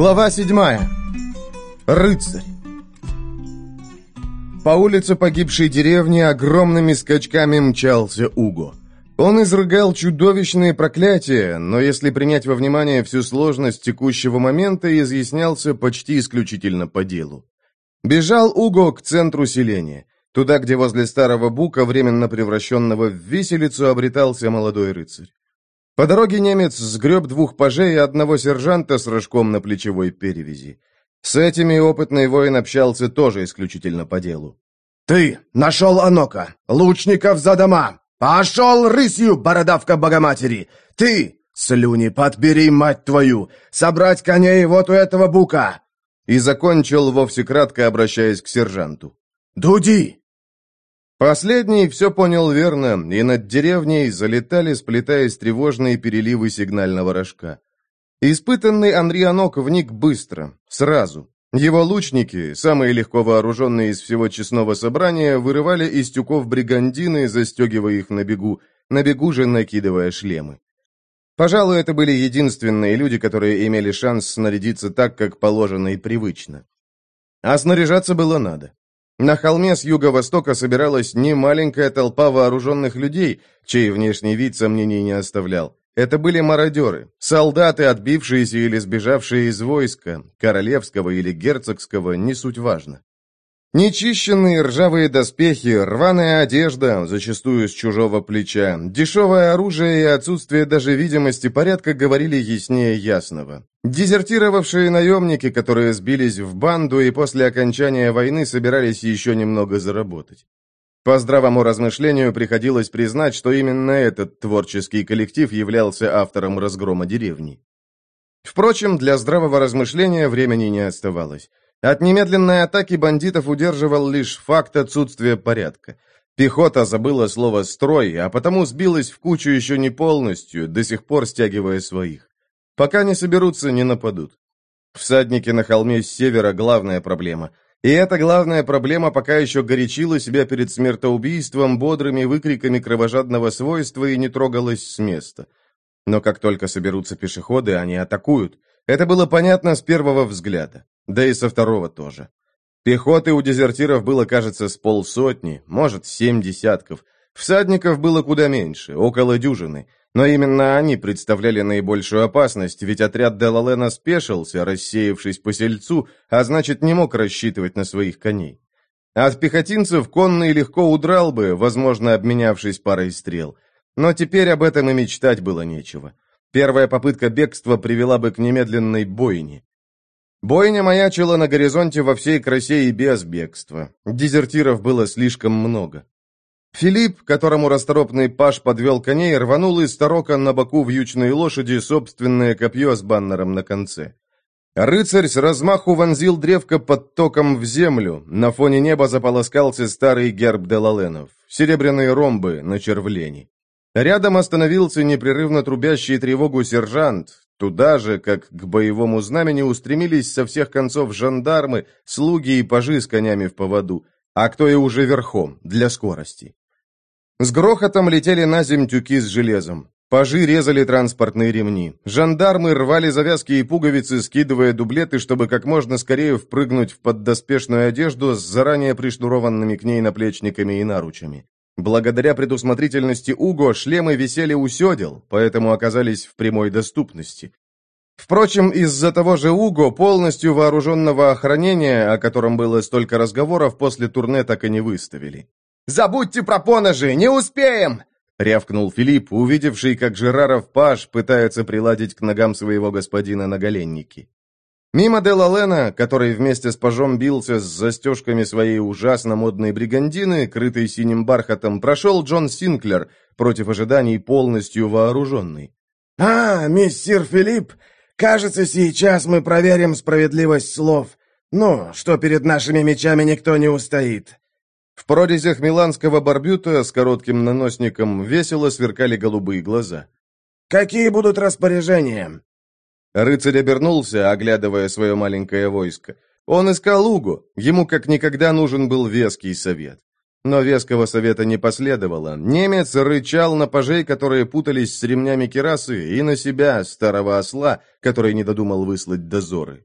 Глава седьмая. Рыцарь. По улице погибшей деревни огромными скачками мчался Уго. Он изрыгал чудовищные проклятия, но если принять во внимание всю сложность текущего момента, изъяснялся почти исключительно по делу. Бежал Уго к центру селения, туда, где возле старого бука, временно превращенного в виселицу, обретался молодой рыцарь. По дороге немец сгреб двух пажей и одного сержанта с рожком на плечевой перевязи. С этими опытный воин общался тоже исключительно по делу. «Ты нашел Анока! Лучников за дома! Пошел рысью, бородавка Богоматери! Ты, слюни подбери, мать твою! Собрать коней вот у этого бука!» И закончил вовсе кратко, обращаясь к сержанту. «Дуди!» Последний все понял верно, и над деревней залетали, сплетаясь тревожные переливы сигнального рожка. Испытанный Андрей Анок вник быстро, сразу. Его лучники, самые легко вооруженные из всего честного собрания, вырывали из тюков бригандины, застегивая их на бегу, на бегу же накидывая шлемы. Пожалуй, это были единственные люди, которые имели шанс снарядиться так, как положено и привычно. А снаряжаться было надо. На холме с юго-востока собиралась немаленькая толпа вооруженных людей, чей внешний вид сомнений не оставлял. Это были мародеры, солдаты, отбившиеся или сбежавшие из войска, королевского или герцогского, не суть важно. Нечищенные ржавые доспехи, рваная одежда, зачастую с чужого плеча, дешевое оружие и отсутствие даже видимости порядка говорили яснее ясного. Дезертировавшие наемники, которые сбились в банду и после окончания войны собирались еще немного заработать. По здравому размышлению приходилось признать, что именно этот творческий коллектив являлся автором разгрома деревни. Впрочем, для здравого размышления времени не оставалось. От немедленной атаки бандитов удерживал лишь факт отсутствия порядка. Пехота забыла слово «строй», а потому сбилась в кучу еще не полностью, до сих пор стягивая своих. Пока не соберутся, не нападут. Всадники на холме с севера – главная проблема. И эта главная проблема пока еще горячила себя перед смертоубийством бодрыми выкриками кровожадного свойства и не трогалась с места. Но как только соберутся пешеходы, они атакуют. Это было понятно с первого взгляда. Да и со второго тоже. Пехоты у дезертиров было, кажется, с полсотни, может, семь десятков. Всадников было куда меньше, около дюжины. Но именно они представляли наибольшую опасность, ведь отряд Делалена спешился, рассеявшись по сельцу, а значит, не мог рассчитывать на своих коней. От пехотинцев конный легко удрал бы, возможно, обменявшись парой стрел. Но теперь об этом и мечтать было нечего. Первая попытка бегства привела бы к немедленной бойне. Бойня маячила на горизонте во всей красе и без бегства. Дезертиров было слишком много. Филипп, которому расторопный паш подвел коней, рванул из торока на боку вьючной лошади собственное копье с баннером на конце. Рыцарь с размаху вонзил древко под током в землю. На фоне неба заполоскался старый герб Делаленов. Серебряные ромбы на червлении. Рядом остановился непрерывно трубящий тревогу сержант, Туда же, как к боевому знамени, устремились со всех концов жандармы, слуги и пажи с конями в поводу, а кто и уже верхом, для скорости. С грохотом летели на земь тюки с железом. Пажи резали транспортные ремни. Жандармы рвали завязки и пуговицы, скидывая дублеты, чтобы как можно скорее впрыгнуть в поддоспешную одежду с заранее пришнурованными к ней наплечниками и наручами. Благодаря предусмотрительности Уго шлемы висели у седел, поэтому оказались в прямой доступности. Впрочем, из-за того же Уго полностью вооруженного охранения, о котором было столько разговоров, после турне так и не выставили. «Забудьте про поножи, не успеем!» — рявкнул Филипп, увидевший, как Жераров паш пытается приладить к ногам своего господина наголенники. Мимо Делла Лена, который вместе с пажом бился с застежками своей ужасно модной бригандины, крытой синим бархатом, прошел Джон Синклер, против ожиданий полностью вооруженный. «А, мистер Филипп, кажется, сейчас мы проверим справедливость слов. Ну, что перед нашими мечами никто не устоит». В прорезях миланского барбюта с коротким наносником весело сверкали голубые глаза. «Какие будут распоряжения?» Рыцарь обернулся, оглядывая свое маленькое войско. Он искал Угу, ему как никогда нужен был веский совет. Но веского совета не последовало. Немец рычал на пажей, которые путались с ремнями керасы, и на себя, старого осла, который не додумал выслать дозоры.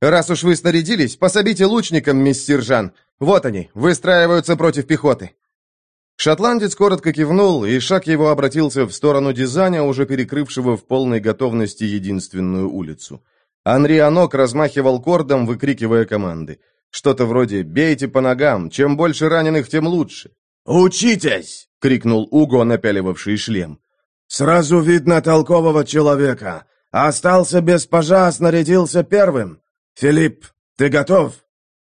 «Раз уж вы снарядились, пособите лучникам, мисс Сержан. Вот они, выстраиваются против пехоты». Шотландец коротко кивнул, и шаг его обратился в сторону Дизаня, уже перекрывшего в полной готовности единственную улицу. Анри Анок размахивал кордом, выкрикивая команды. Что-то вроде «бейте по ногам, чем больше раненых, тем лучше». «Учитесь!» — крикнул Уго, напяливавший шлем. «Сразу видно толкового человека. Остался без пажа, снарядился первым. Филипп, ты готов?»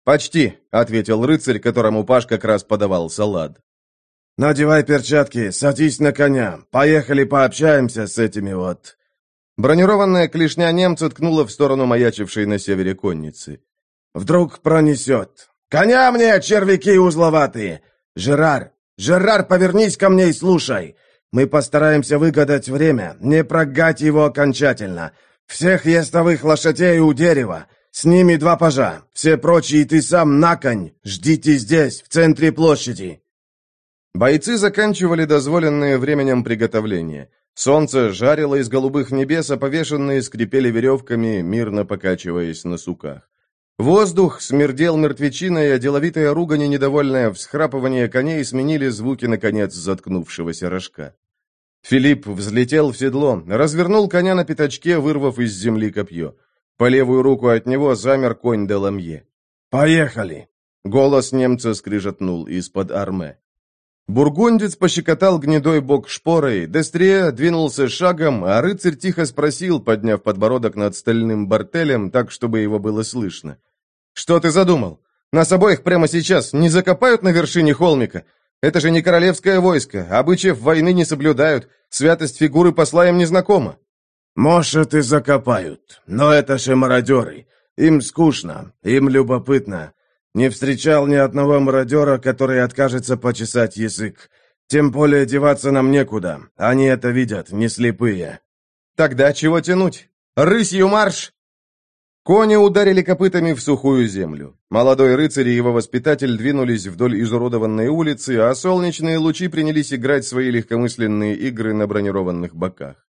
«Почти», — ответил рыцарь, которому Паш как раз подавал салат. «Надевай перчатки, садись на коня. Поехали пообщаемся с этими вот...» Бронированная клешня немца ткнула в сторону маячившей на севере конницы. «Вдруг пронесет. Коня мне, червяки узловатые! Жерар, Жерар, повернись ко мне и слушай. Мы постараемся выгадать время, не прогать его окончательно. Всех естовых лошадей у дерева. С ними два пажа. Все прочие ты сам на конь. Ждите здесь, в центре площади». Бойцы заканчивали дозволенное временем приготовление. Солнце жарило из голубых небес, а повешенные скрипели веревками, мирно покачиваясь на суках. Воздух смердел мертвечиной, а деловитая ругань и недовольное всхрапывание коней сменили звуки, наконец, заткнувшегося рожка. Филипп взлетел в седло, развернул коня на пятачке, вырвав из земли копье. По левую руку от него замер конь Деламье. «Поехали!» Голос немца скрижетнул из-под арме. Бургундец пощекотал гнедой бок шпорой, Дестрия двинулся шагом, а рыцарь тихо спросил, подняв подбородок над стальным бартелем, так, чтобы его было слышно. «Что ты задумал? Нас обоих прямо сейчас не закопают на вершине холмика? Это же не королевское войско, обычаев войны не соблюдают, святость фигуры посла им незнакома». «Может, и закопают, но это же мародеры. Им скучно, им любопытно. Не встречал ни одного мародера, который откажется почесать язык. Тем более деваться нам некуда. Они это видят, не слепые. Тогда чего тянуть? Рысью марш! Кони ударили копытами в сухую землю. Молодой рыцарь и его воспитатель двинулись вдоль изуродованной улицы, а солнечные лучи принялись играть свои легкомысленные игры на бронированных боках.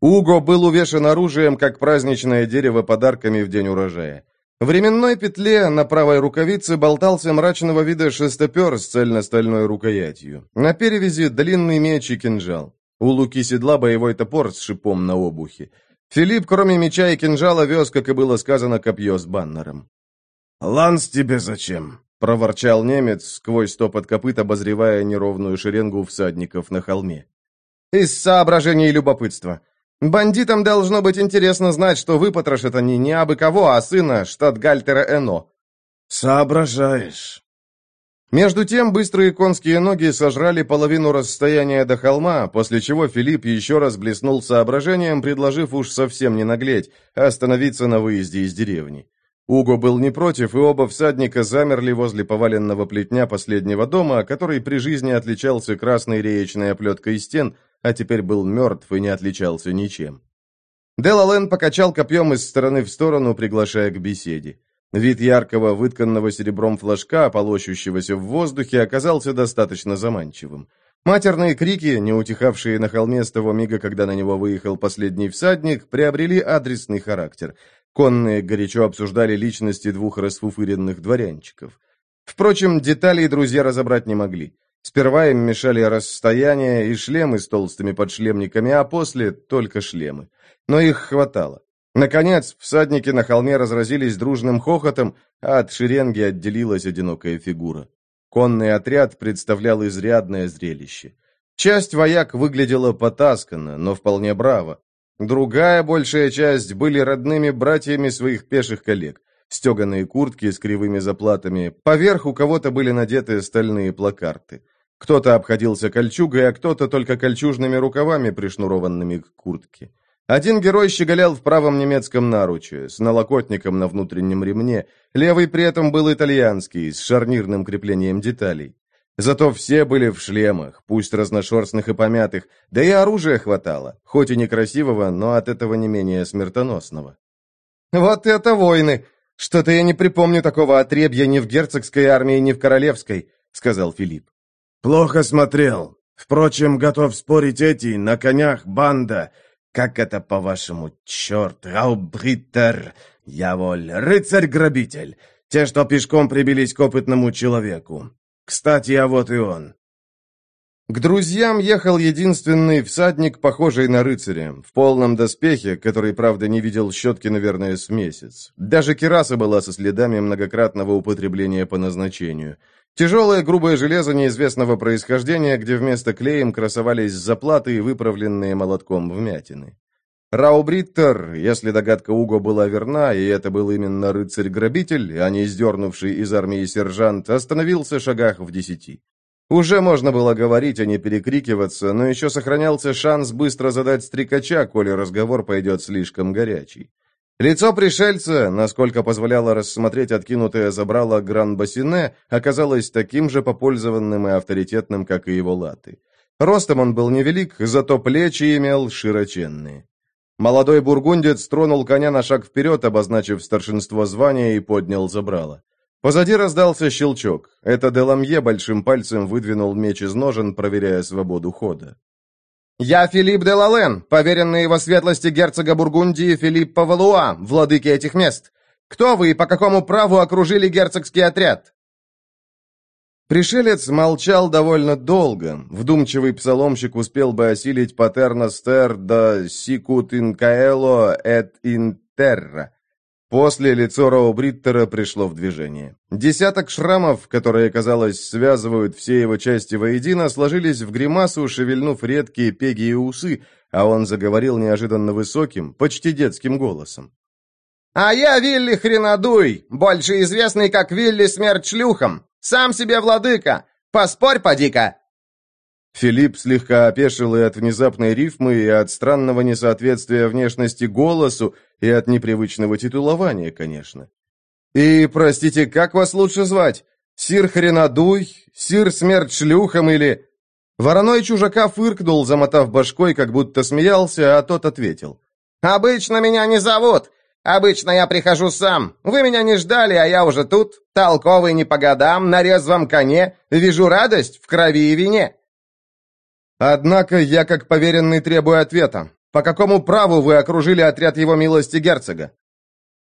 Уго был увешан оружием, как праздничное дерево подарками в день урожая. В временной петле на правой рукавице болтался мрачного вида шестопер с цельностальной рукоятью. На перевязи длинный меч и кинжал. У луки седла боевой топор с шипом на обухе. Филипп, кроме меча и кинжала, вез, как и было сказано, копье с баннером. «Ланс тебе зачем?» — проворчал немец, сквозь стопот копыт обозревая неровную шеренгу всадников на холме. «Из соображений любопытства. Бандитам должно быть интересно знать, что выпотрошат они не абы кого, а сына штатгальтера Эно. Соображаешь. Между тем, быстрые конские ноги сожрали половину расстояния до холма, после чего Филипп еще раз блеснул соображением, предложив уж совсем не наглеть, а остановиться на выезде из деревни. Уго был не против, и оба всадника замерли возле поваленного плетня последнего дома, который при жизни отличался красной реечной оплеткой стен, а теперь был мертв и не отличался ничем. Делален покачал копьем из стороны в сторону, приглашая к беседе. Вид яркого, вытканного серебром флажка, полощущегося в воздухе, оказался достаточно заманчивым. Матерные крики, не утихавшие на холме с того мига, когда на него выехал последний всадник, приобрели адресный характер. Конные горячо обсуждали личности двух расфуфыренных дворянчиков. Впрочем, деталей друзья разобрать не могли. Сперва им мешали расстояние и шлемы с толстыми подшлемниками, а после только шлемы. Но их хватало. Наконец, всадники на холме разразились дружным хохотом, а от шеренги отделилась одинокая фигура. Конный отряд представлял изрядное зрелище. Часть вояк выглядела потасканно, но вполне браво. Другая, большая часть, были родными братьями своих пеших коллег. Стеганые куртки с кривыми заплатами, поверх у кого-то были надеты стальные плакарты. Кто-то обходился кольчугой, а кто-то только кольчужными рукавами, пришнурованными к куртке. Один герой щеголял в правом немецком наруче, с налокотником на внутреннем ремне, левый при этом был итальянский, с шарнирным креплением деталей. Зато все были в шлемах, пусть разношерстных и помятых, да и оружия хватало, хоть и некрасивого, но от этого не менее смертоносного. «Вот это войны! Что-то я не припомню такого отребья ни в герцогской армии, ни в королевской», — сказал Филипп. «Плохо смотрел. Впрочем, готов спорить эти, на конях банда. Как это, по-вашему, черт, Раубриттер, Я воль, рыцарь-грабитель. Те, что пешком прибились к опытному человеку. Кстати, а вот и он». К друзьям ехал единственный всадник, похожий на рыцаря, в полном доспехе, который, правда, не видел щетки, наверное, с месяц. Даже кераса была со следами многократного употребления по назначению. Тяжелое грубое железо неизвестного происхождения, где вместо клеем красовались заплаты, выправленные молотком вмятины. Раубриттер, если догадка Уго была верна, и это был именно рыцарь-грабитель, а не издернувший из армии сержант, остановился в шагах в десяти. Уже можно было говорить, а не перекрикиваться, но еще сохранялся шанс быстро задать стрекача, коли разговор пойдет слишком горячий. Лицо пришельца, насколько позволяло рассмотреть откинутое забрало Гран-Бассине, оказалось таким же попользованным и авторитетным, как и его латы. Ростом он был невелик, зато плечи имел широченные. Молодой бургундец тронул коня на шаг вперед, обозначив старшинство звания и поднял забрало. Позади раздался щелчок. Это Деламье большим пальцем выдвинул меч из ножен, проверяя свободу хода. «Я Филипп де Лален, поверенный его светлости герцога Бургундии Филипп Павалуа, владыки этих мест. Кто вы и по какому праву окружили герцогский отряд?» Пришелец молчал довольно долго. Вдумчивый псаломщик успел бы осилить «Патерна стер да сикут ин каэло эт ин терра», После лицо Роу Бриттера пришло в движение. Десяток шрамов, которые, казалось, связывают все его части воедино, сложились в гримасу, шевельнув редкие пеги и усы, а он заговорил неожиданно высоким, почти детским голосом. «А я Вилли Хренодуй, больше известный как Вилли Смерть Шлюхом. Сам себе владыка. Поспорь, поди-ка!» Филипп слегка опешил и от внезапной рифмы, и от странного несоответствия внешности голосу, и от непривычного титулования, конечно. «И, простите, как вас лучше звать? Сир Хренадуй? Сир Смерть Шлюхом или...» Вороной чужака фыркнул, замотав башкой, как будто смеялся, а тот ответил. «Обычно меня не зовут. Обычно я прихожу сам. Вы меня не ждали, а я уже тут. Толковый не по годам, на резвом коне. Вижу радость в крови и вине. Однако я, как поверенный, требую ответа. По какому праву вы окружили отряд его милости герцога?»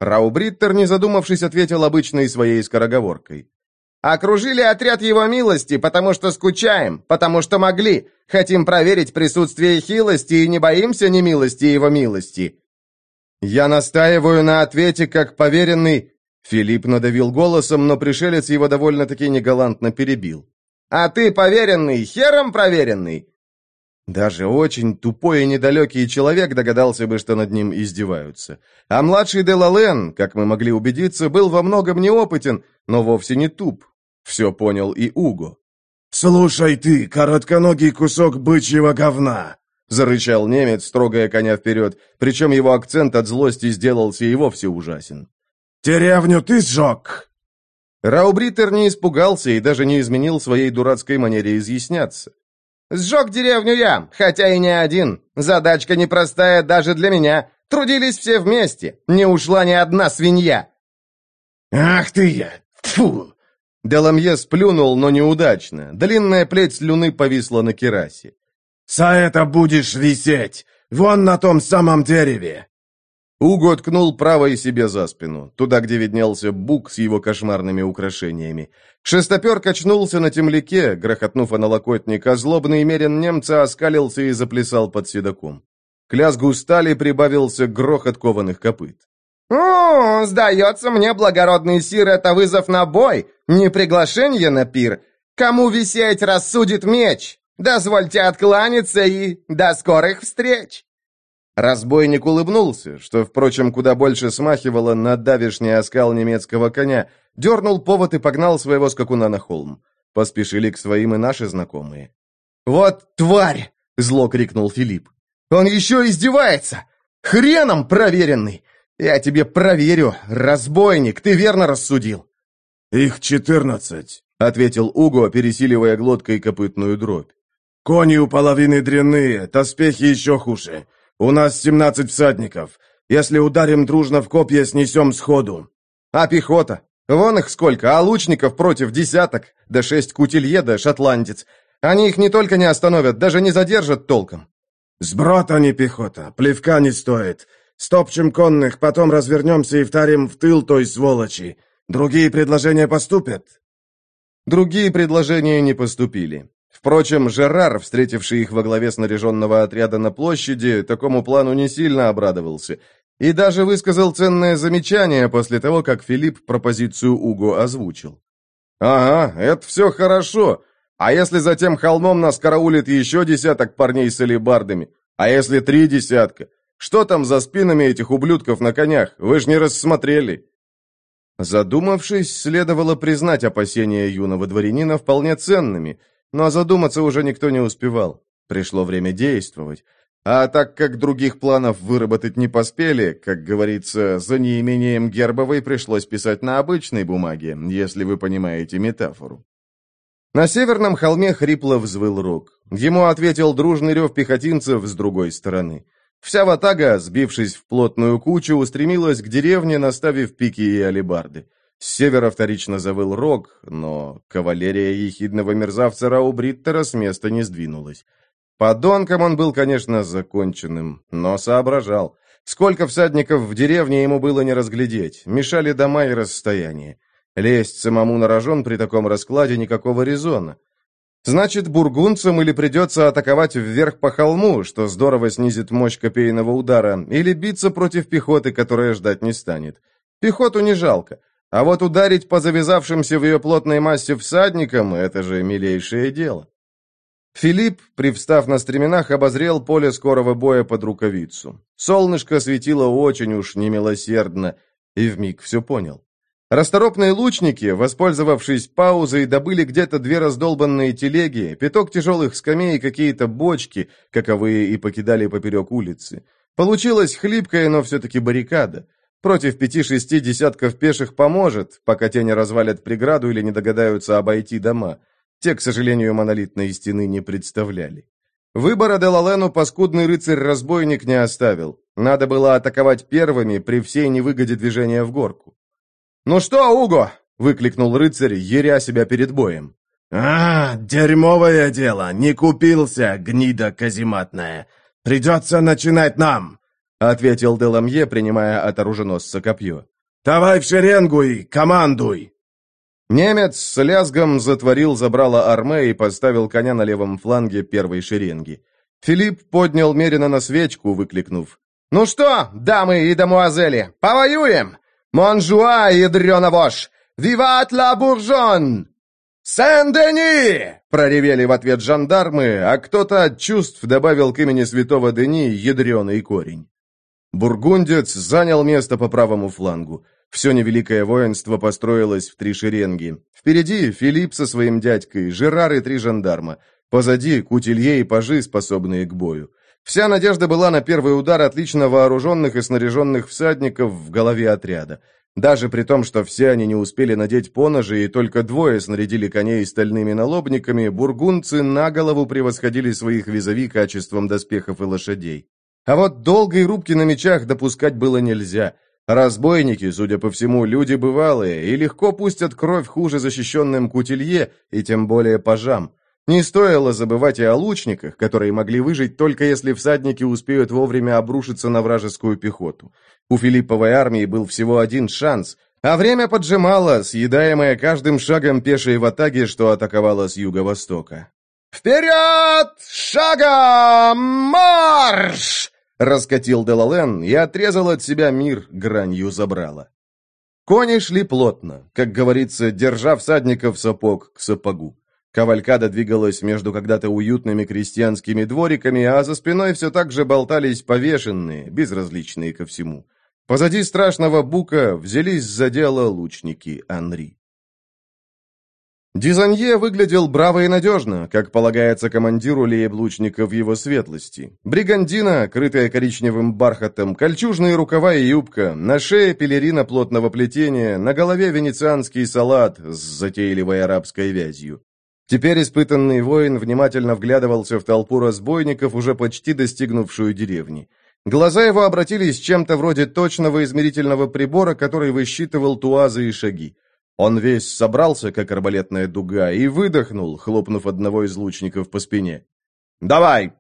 Раубриттер, не задумавшись, ответил обычной своей скороговоркой. «Окружили отряд его милости, потому что скучаем, потому что могли. Хотим проверить присутствие хилости и не боимся немилости его милости». «Я настаиваю на ответе, как поверенный...» Филипп надавил голосом, но пришелец его довольно-таки негалантно перебил. «А ты поверенный, хером проверенный. Даже очень тупой и недалекий человек догадался бы, что над ним издеваются. А младший Делален, как мы могли убедиться, был во многом неопытен, но вовсе не туп. Все понял и Уго. «Слушай ты, коротконогий кусок бычьего говна!» Зарычал немец, строгая коня вперед, причем его акцент от злости сделался и вовсе ужасен. «Деревню ты сжег!» Раубритер не испугался и даже не изменил своей дурацкой манере изъясняться. Сжег деревню я, хотя и не один. Задачка непростая даже для меня. Трудились все вместе. Не ушла ни одна свинья. Ах ты я! Фу! Деламье сплюнул, но неудачно. Длинная плеть слюны повисла на керасе. «За это будешь висеть! Вон на том самом дереве!» Уго ткнул правой себе за спину, туда, где виднелся бук с его кошмарными украшениями. Шестопер качнулся на темляке, грохотнув о налокотник, а злобный мерен немца оскалился и заплясал под седаком. К лязгу стали прибавился грохот кованых копыт. «О, сдается мне, благородный сир, это вызов на бой, не приглашение на пир. Кому висеть рассудит меч? Дозвольте откланяться и до скорых встреч!» Разбойник улыбнулся, что, впрочем, куда больше смахивало на давишний оскал немецкого коня, дернул повод и погнал своего скакуна на холм. Поспешили к своим и наши знакомые. «Вот тварь!» — зло крикнул Филипп. «Он еще издевается! Хреном проверенный! Я тебе проверю, разбойник, ты верно рассудил!» «Их четырнадцать», — ответил Уго, пересиливая глоткой копытную дробь. «Кони у половины дрянные, доспехи еще хуже. У нас семнадцать всадников. Если ударим дружно в копья, снесем сходу». «А пехота? Вон их сколько, а лучников против десяток, да шесть кутилье, да шотландец. Они их не только не остановят, даже не задержат толком». «Сброд, а не пехота, плевка не стоит. Стопчем конных, потом развернемся и втарим в тыл той сволочи. Другие предложения поступят?» Другие предложения не поступили. Впрочем, Жерар, встретивший их во главе снаряженного отряда на площади, такому плану не сильно обрадовался и даже высказал ценное замечание после того, как Филипп пропозицию Уго озвучил. «Ага, это все хорошо. А если за тем холмом нас караулит еще десяток парней с алебардами? А если три десятка? Что там за спинами этих ублюдков на конях? Вы ж не рассмотрели». Задумавшись, следовало признать опасения юного дворянина вполне ценными, но задуматься уже никто не успевал. Пришло время действовать. А так как других планов выработать не поспели, как говорится, за неимением гербовой пришлось писать на обычной бумаге, если вы понимаете метафору. На северном холме хрипло взвыл рог. Ему ответил дружный рев пехотинцев с другой стороны. Вся ватага, сбившись в плотную кучу, устремилась к деревне, наставив пики и алебарды. С севера вторично завыл рог, но кавалерия ехидного мерзавца Раубриттера с места не сдвинулась. Подонком он был, конечно, законченным, но соображал. Сколько всадников в деревне ему было не разглядеть, мешали дома и расстояние. Лезть самому на рожон при таком раскладе никакого резона. Значит, бургунцам или придется атаковать вверх по холму, что здорово снизит мощь копейного удара, или биться против пехоты, которая ждать не станет. Пехоту не жалко. А вот ударить по завязавшимся в ее плотной массе всадникам – это же милейшее дело. Филипп, привстав на стременах, обозрел поле скорого боя под рукавицу. Солнышко светило очень уж немилосердно, и вмиг все понял. Расторопные лучники, воспользовавшись паузой, добыли где-то две раздолбанные телеги, пяток тяжелых скамей и какие-то бочки, каковые и покидали поперек улицы. Получилась хлипкая, но все-таки баррикада. Против пяти-шести десятков пеших поможет, пока те не развалят преграду или не догадаются обойти дома. Те, к сожалению, монолитной стены не представляли. Выбора Делалену паскудный рыцарь-разбойник не оставил. Надо было атаковать первыми при всей невыгоде движения в горку. «Ну что, Уго?» — выкликнул рыцарь, еря себя перед боем. «А, дерьмовое дело, не купился, гнида казематная. Придется начинать нам», — ответил Деламье, принимая от оруженосца копье. «Давай в шеренгу и командуй!» Немец с лязгом затворил забрало арме и поставил коня на левом фланге первой шеренги. Филипп поднял Мерина на свечку, выкликнув. «Ну что, дамы и дамуазели, повоюем! Монжуа, ядрена вошь! Виват ла буржон!» «Сен-Дени!» — проревели в ответ жандармы, а кто-то от чувств добавил к имени святого Дени ядреный корень. Бургундец занял место по правому флангу. Все невеликое воинство построилось в три шеренги. Впереди Филипп со своим дядькой, Жерар и три жандарма. Позади кутилье и пажи, способные к бою. Вся надежда была на первый удар отлично вооруженных и снаряженных всадников в голове отряда. Даже при том, что все они не успели надеть поножи и только двое снарядили коней стальными налобниками, бургунцы на голову превосходили своих визави качеством доспехов и лошадей. А вот долгой рубки на мечах допускать было нельзя. Разбойники, судя по всему, люди бывалые, и легко пустят кровь хуже защищенным кутилье, и тем более пажам. Не стоило забывать и о лучниках, которые могли выжить только если всадники успеют вовремя обрушиться на вражескую пехоту. У Филипповой армии был всего один шанс, а время поджимало, съедаемое каждым шагом пешей ватаги, что атаковала с юго-востока. «Вперед! Шагом! Марш!» Раскатил Делален и отрезал от себя мир гранью забрала. Кони шли плотно, как говорится, держа всадников сапог к сапогу. Кавалькада двигалась между когда-то уютными крестьянскими двориками, а за спиной все так же болтались повешенные, безразличные ко всему. Позади страшного бука взялись за дело лучники Анри. Дизанье выглядел браво и надежно, как полагается командиру лейблучника в его светлости. Бригандина, крытая коричневым бархатом, кольчужные рукава и юбка, на шее пелерина плотного плетения, на голове венецианский салат с затейливой арабской вязью. Теперь испытанный воин внимательно вглядывался в толпу разбойников, уже почти достигнувшую деревни. Глаза его обратились чем-то вроде точного измерительного прибора, который высчитывал туазы и шаги. Он весь собрался, как арбалетная дуга, и выдохнул, хлопнув одного из лучников по спине. «Давай!»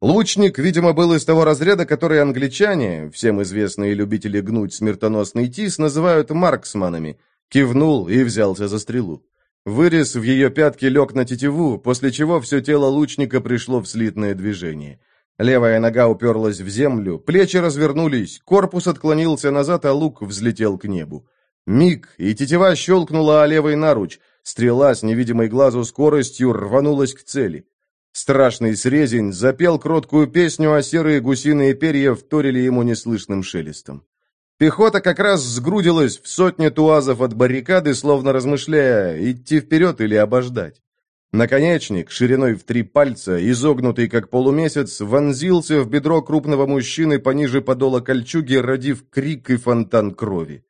Лучник, видимо, был из того разряда, который англичане, всем известные любители гнуть смертоносный тис, называют марксманами. Кивнул и взялся за стрелу. Вырез в ее пятке лег на тетиву, после чего все тело лучника пришло в слитное движение. Левая нога уперлась в землю, плечи развернулись, корпус отклонился назад, а лук взлетел к небу. Миг, и тетива щелкнула о левый наруч. Стрела с невидимой глазу скоростью рванулась к цели. Страшный срезень запел кроткую песню, а серые гусиные перья вторили ему неслышным шелестом. Пехота как раз сгрудилась в сотне туазов от баррикады, словно размышляя, идти вперед или обождать. Наконечник, шириной в три пальца, изогнутый как полумесяц, вонзился в бедро крупного мужчины пониже подола кольчуги, родив крик и фонтан крови.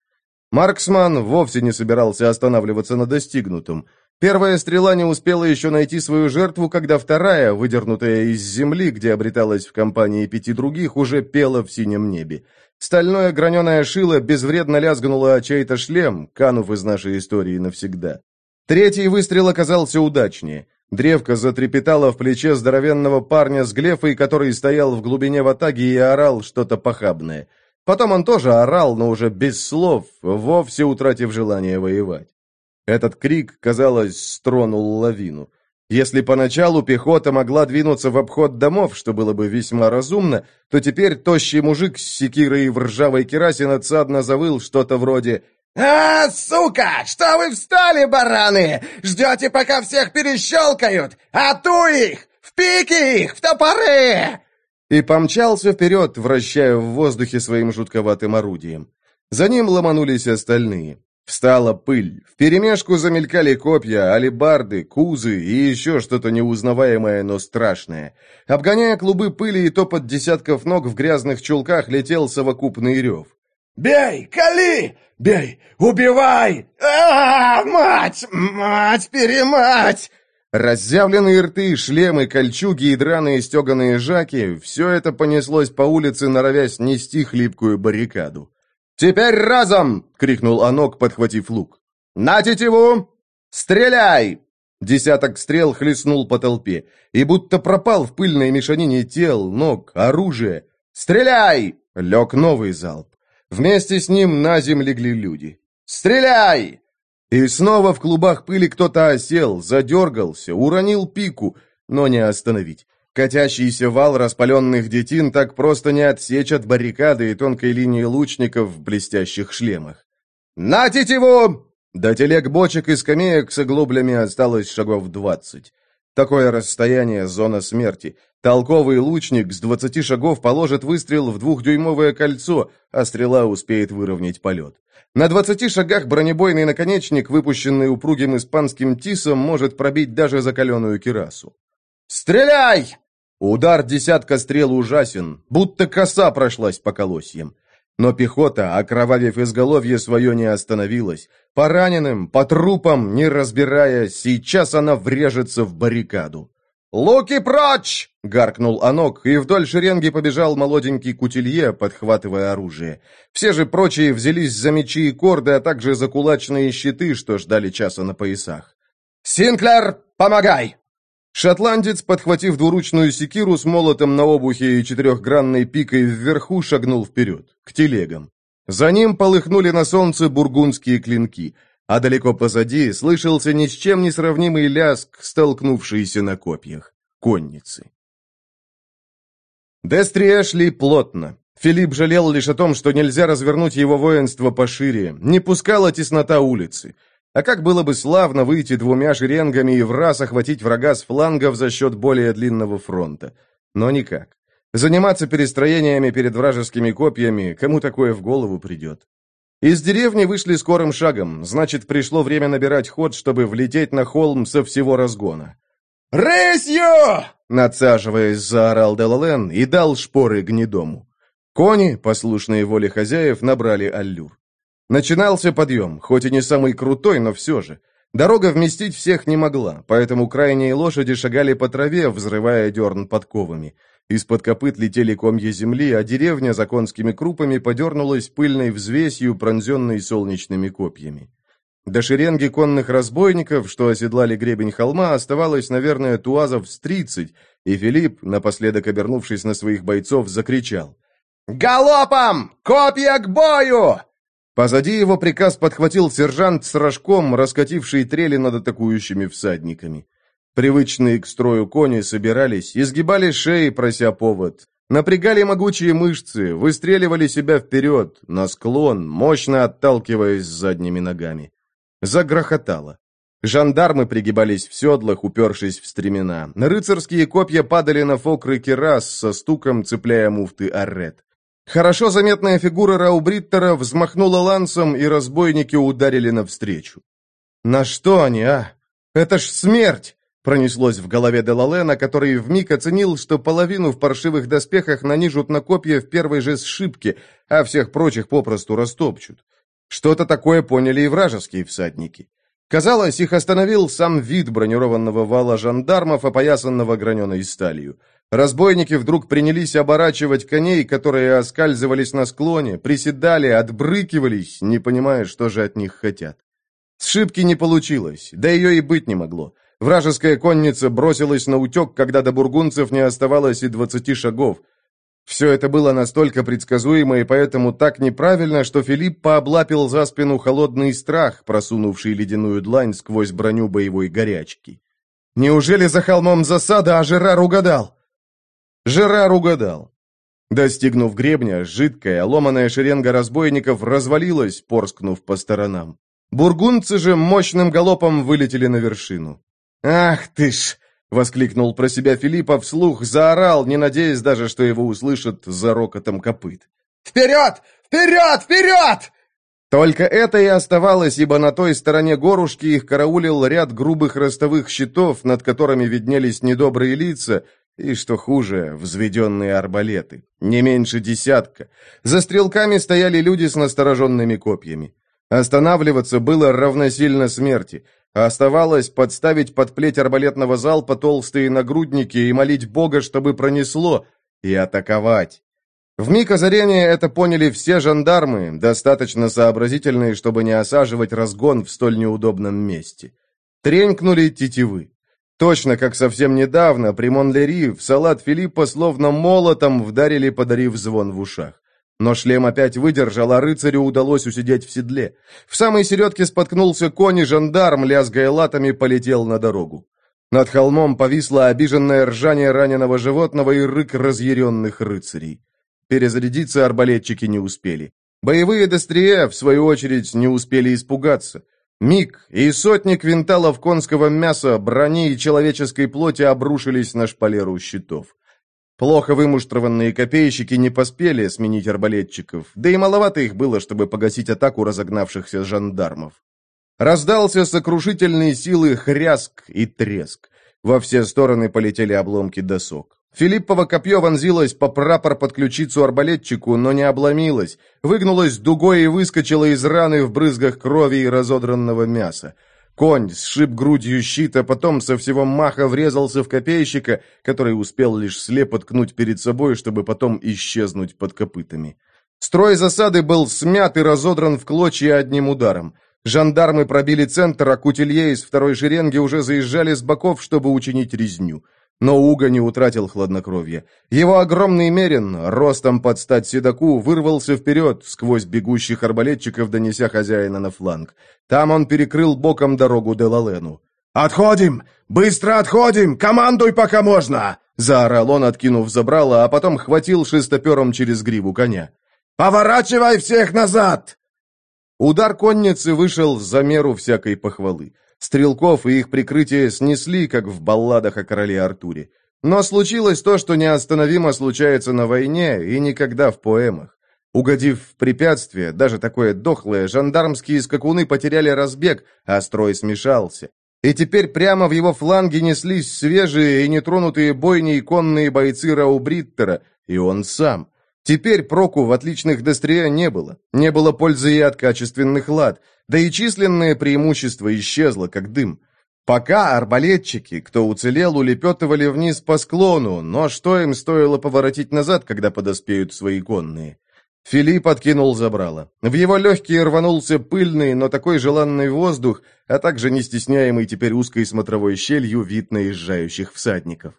Марксман вовсе не собирался останавливаться на достигнутом. Первая стрела не успела еще найти свою жертву, когда вторая, выдернутая из земли, где обреталась в компании пяти других, уже пела в синем небе. Стальное граненое шило безвредно лязгнуло о чей-то шлем, канув из нашей истории навсегда. Третий выстрел оказался удачнее. Древко затрепетало в плече здоровенного парня с глефой, который стоял в глубине ватаги и орал что-то похабное. Потом он тоже орал, но уже без слов, вовсе утратив желание воевать. Этот крик, казалось, стронул лавину. Если поначалу пехота могла двинуться в обход домов, что было бы весьма разумно, то теперь тощий мужик с секирой в ржавой керасе надсадно завыл что-то вроде «А, сука! Что вы встали, бараны? Ждете, пока всех перещелкают? Ату их! В пике их! В топоры!» И помчался вперед, вращая в воздухе своим жутковатым орудием. За ним ломанулись остальные. Встала пыль, вперемешку замелькали копья, алебарды, кузы и еще что-то неузнаваемое, но страшное. Обгоняя клубы пыли и топот десятков ног в грязных чулках летел совокупный рев. «Бей! Кали! Бей! Убивай! а, -а, -а Мать! Мать-перемать!» Разъявленные рты, шлемы, кольчуги и драные стеганые жаки — все это понеслось по улице, норовясь нести хлипкую баррикаду. «Теперь разом!» — крикнул Анок, подхватив лук. «На тетиву! Стреляй!» Десяток стрел хлестнул по толпе, и будто пропал в пыльной мешанине тел, ног, оружия. «Стреляй!» — лег новый залп. Вместе с ним на землю легли люди. «Стреляй!» И снова в клубах пыли кто-то осел, задергался, уронил пику, но не остановить. Катящийся вал распаленных детин так просто не отсечь от баррикады и тонкой линии лучников в блестящих шлемах. «На тетиву!» До телег бочек и скамеек с оглоблями осталось шагов двадцать. Такое расстояние — зона смерти. Толковый лучник с двадцати шагов положит выстрел в двухдюймовое кольцо, а стрела успеет выровнять полет. На двадцати шагах бронебойный наконечник, выпущенный упругим испанским тисом, может пробить даже закаленную кирасу. «Стреляй!» Удар десятка стрел ужасен, будто коса прошлась по колосьям. Но пехота, окровавив изголовье свое, не остановилась. По раненым, по трупам, не разбирая, сейчас она врежется в баррикаду. «Луки прочь!» — гаркнул Анок, и вдоль шеренги побежал молоденький кутилье, подхватывая оружие. Все же прочие взялись за мечи и корды, а также за кулачные щиты, что ждали часа на поясах. «Синклер, помогай!» Шотландец, подхватив двуручную секиру с молотом на обухе и четырехгранной пикой вверху, шагнул вперед, к телегам. За ним полыхнули на солнце бургундские клинки, а далеко позади слышался ни с чем не сравнимый ляск, столкнувшийся на копьях. Конницы. Дестрия шли плотно. Филипп жалел лишь о том, что нельзя развернуть его воинство пошире, не пускала теснота улицы. А как было бы славно выйти двумя шеренгами и в раз охватить врага с флангов за счет более длинного фронта. Но никак. Заниматься перестроениями перед вражескими копьями, кому такое в голову придет? Из деревни вышли скорым шагом, значит, пришло время набирать ход, чтобы влететь на холм со всего разгона. «Рысью!» — надсаживаясь, заорал Делален и дал шпоры гнедому. Кони, послушные воле хозяев, набрали аллюр. Начинался подъем, хоть и не самый крутой, но все же. Дорога вместить всех не могла, поэтому крайние лошади шагали по траве, взрывая дерн подковами. Из-под копыт летели комья земли, а деревня за конскими крупами подернулась пыльной взвесью, пронзенной солнечными копьями. До шеренги конных разбойников, что оседлали гребень холма, оставалось, наверное, туазов с тридцать, и Филипп, напоследок обернувшись на своих бойцов, закричал. «Галопом! Копья к бою!» Позади его приказ подхватил сержант с рожком, раскативший трели над атакующими всадниками. Привычные к строю кони собирались, изгибали шеи, прося повод. Напрягали могучие мышцы, выстреливали себя вперед, на склон, мощно отталкиваясь задними ногами. Загрохотало. Жандармы пригибались в седлах, упершись в стремена. Рыцарские копья падали на фокры керас со стуком, цепляя муфты аррет. Хорошо заметная фигура Раубриттера взмахнула лансом, и разбойники ударили навстречу. «На что они, а? Это ж смерть!» Пронеслось в голове Делалена, который вмиг оценил, что половину в паршивых доспехах нанижут на копья в первой же сшибке, а всех прочих попросту растопчут. Что-то такое поняли и вражеские всадники. Казалось, их остановил сам вид бронированного вала жандармов, опоясанного граненой сталью. Разбойники вдруг принялись оборачивать коней, которые оскальзывались на склоне, приседали, отбрыкивались, не понимая, что же от них хотят. Сшибки не получилось, да ее и быть не могло. Вражеская конница бросилась на утек, когда до бургунцев не оставалось и двадцати шагов. Все это было настолько предсказуемо и поэтому так неправильно, что Филипп пооблапил за спину холодный страх, просунувший ледяную длань сквозь броню боевой горячки. Неужели за холмом засада, а Жерар угадал? Жерар угадал. Достигнув гребня, жидкая, ломаная шеренга разбойников развалилась, порскнув по сторонам. Бургунцы же мощным галопом вылетели на вершину. «Ах ты ж!» — воскликнул про себя Филиппа вслух, заорал, не надеясь даже, что его услышат за рокотом копыт. «Вперед! Вперед! Вперед!» Только это и оставалось, ибо на той стороне горушки их караулил ряд грубых ростовых щитов, над которыми виднелись недобрые лица, и, что хуже, взведенные арбалеты. Не меньше десятка. За стрелками стояли люди с настороженными копьями. Останавливаться было равносильно смерти. Оставалось подставить под плеть арбалетного залпа толстые нагрудники и молить Бога, чтобы пронесло, и атаковать. В миг озарения это поняли все жандармы, достаточно сообразительные, чтобы не осаживать разгон в столь неудобном месте. Тренькнули тетивы. Точно как совсем недавно при Монлери в салат Филиппа словно молотом вдарили, подарив звон в ушах. Но шлем опять выдержал, а рыцарю удалось усидеть в седле. В самой середке споткнулся конь, и жандарм, лязгая латами, полетел на дорогу. Над холмом повисло обиженное ржание раненого животного и рык разъяренных рыцарей. Перезарядиться арбалетчики не успели. Боевые дострие, в свою очередь, не успели испугаться. Миг, и сотни квинталов конского мяса, брони и человеческой плоти обрушились на шпалеру щитов. Плохо вымуштрованные копейщики не поспели сменить арбалетчиков, да и маловато их было, чтобы погасить атаку разогнавшихся жандармов. Раздался сокрушительные силы хряск и треск. Во все стороны полетели обломки досок. Филиппово копье вонзилось по прапор под ключицу арбалетчику, но не обломилось, выгнулось дугой и выскочило из раны в брызгах крови и разодранного мяса. Конь сшиб грудью щит, а потом со всего маха врезался в копейщика, который успел лишь слепо ткнуть перед собой, чтобы потом исчезнуть под копытами. Строй засады был смят и разодран в клочья одним ударом. Жандармы пробили центр, а кутилье из второй шеренги уже заезжали с боков, чтобы учинить резню. Но Уга не утратил хладнокровья. Его огромный мерин, ростом под стать седаку, вырвался вперед, сквозь бегущих арбалетчиков, донеся хозяина на фланг. Там он перекрыл боком дорогу Делалену. «Отходим! Быстро отходим! Командуй, пока можно!» Заорал он, откинув забрало, а потом хватил шестопером через гриву коня. «Поворачивай всех назад!» Удар конницы вышел за меру всякой похвалы. Стрелков и их прикрытие снесли, как в балладах о короле Артуре. Но случилось то, что неостановимо случается на войне и никогда в поэмах. Угодив в препятствие, даже такое дохлое, жандармские скакуны потеряли разбег, а строй смешался. И теперь прямо в его фланге неслись свежие и нетронутые бойней конные бойцы Раубриттера, и он сам. Теперь проку в отличных дострия не было. Не было пользы и от качественных лад. Да и численное преимущество исчезло, как дым. Пока арбалетчики, кто уцелел, улепетывали вниз по склону, но что им стоило поворотить назад, когда подоспеют свои конные? Филипп откинул забрало. В его легкие рванулся пыльный, но такой желанный воздух, а также не стесняемый теперь узкой смотровой щелью вид наезжающих всадников.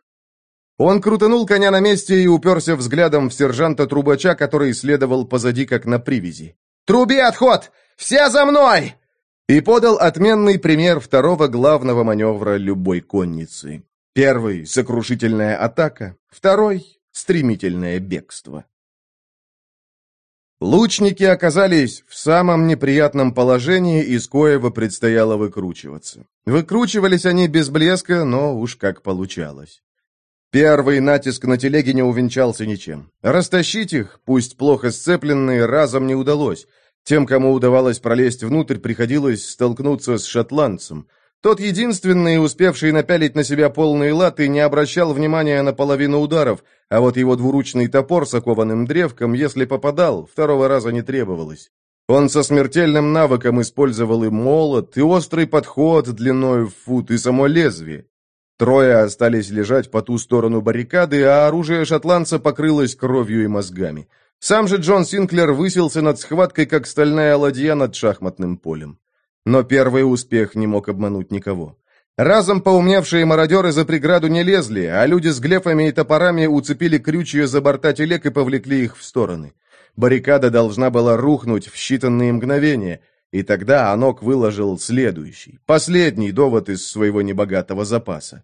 Он крутанул коня на месте и уперся взглядом в сержанта Трубача, который следовал позади, как на привязи. «Труби отход! Все за мной!» И подал отменный пример второго главного маневра любой конницы. Первый — сокрушительная атака, второй — стремительное бегство. Лучники оказались в самом неприятном положении, из коего предстояло выкручиваться. Выкручивались они без блеска, но уж как получалось. Первый натиск на телеге не увенчался ничем. Растащить их, пусть плохо сцепленные, разом не удалось. Тем, кому удавалось пролезть внутрь, приходилось столкнуться с шотландцем. Тот единственный, успевший напялить на себя полные латы, не обращал внимания на половину ударов, а вот его двуручный топор с окованным древком, если попадал, второго раза не требовалось. Он со смертельным навыком использовал и молот, и острый подход длиной в фут, и само лезвие. Трое остались лежать по ту сторону баррикады, а оружие шотландца покрылось кровью и мозгами. Сам же Джон Синклер высился над схваткой, как стальная ладья над шахматным полем. Но первый успех не мог обмануть никого. Разом поумневшие мародеры за преграду не лезли, а люди с глефами и топорами уцепили крючья за борта телег и повлекли их в стороны. Баррикада должна была рухнуть в считанные мгновения, и тогда Анок выложил следующий, последний довод из своего небогатого запаса.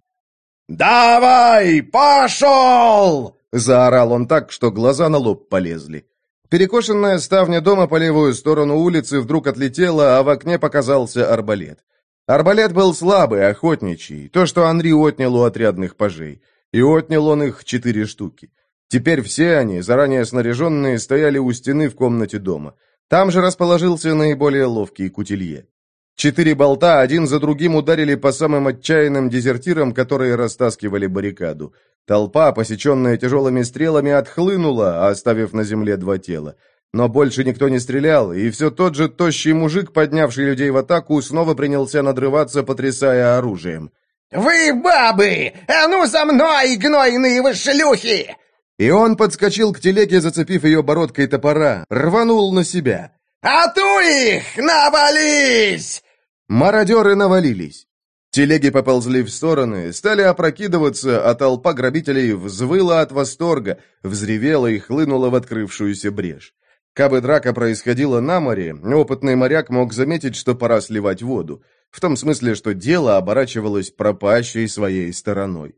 «Давай, пошел!» — заорал он так, что глаза на лоб полезли. Перекошенная ставня дома по левую сторону улицы вдруг отлетела, а в окне показался арбалет. Арбалет был слабый, охотничий, то, что Анри отнял у отрядных пажей. И отнял он их четыре штуки. Теперь все они, заранее снаряженные, стояли у стены в комнате дома. Там же расположился наиболее ловкий кутилье. Четыре болта один за другим ударили по самым отчаянным дезертирам, которые растаскивали баррикаду. Толпа, посеченная тяжелыми стрелами, отхлынула, оставив на земле два тела. Но больше никто не стрелял, и все тот же тощий мужик, поднявший людей в атаку, снова принялся надрываться, потрясая оружием. «Вы бабы! А ну за мной, гнойные вы шлюхи!» И он подскочил к телеге, зацепив ее бородкой топора, рванул на себя. «А ту их! Навались!» Мародеры навалились. Телеги поползли в стороны, стали опрокидываться, а толпа грабителей взвыла от восторга, взревела и хлынула в открывшуюся брешь. Кабы драка происходила на море, опытный моряк мог заметить, что пора сливать воду. В том смысле, что дело оборачивалось пропащей своей стороной.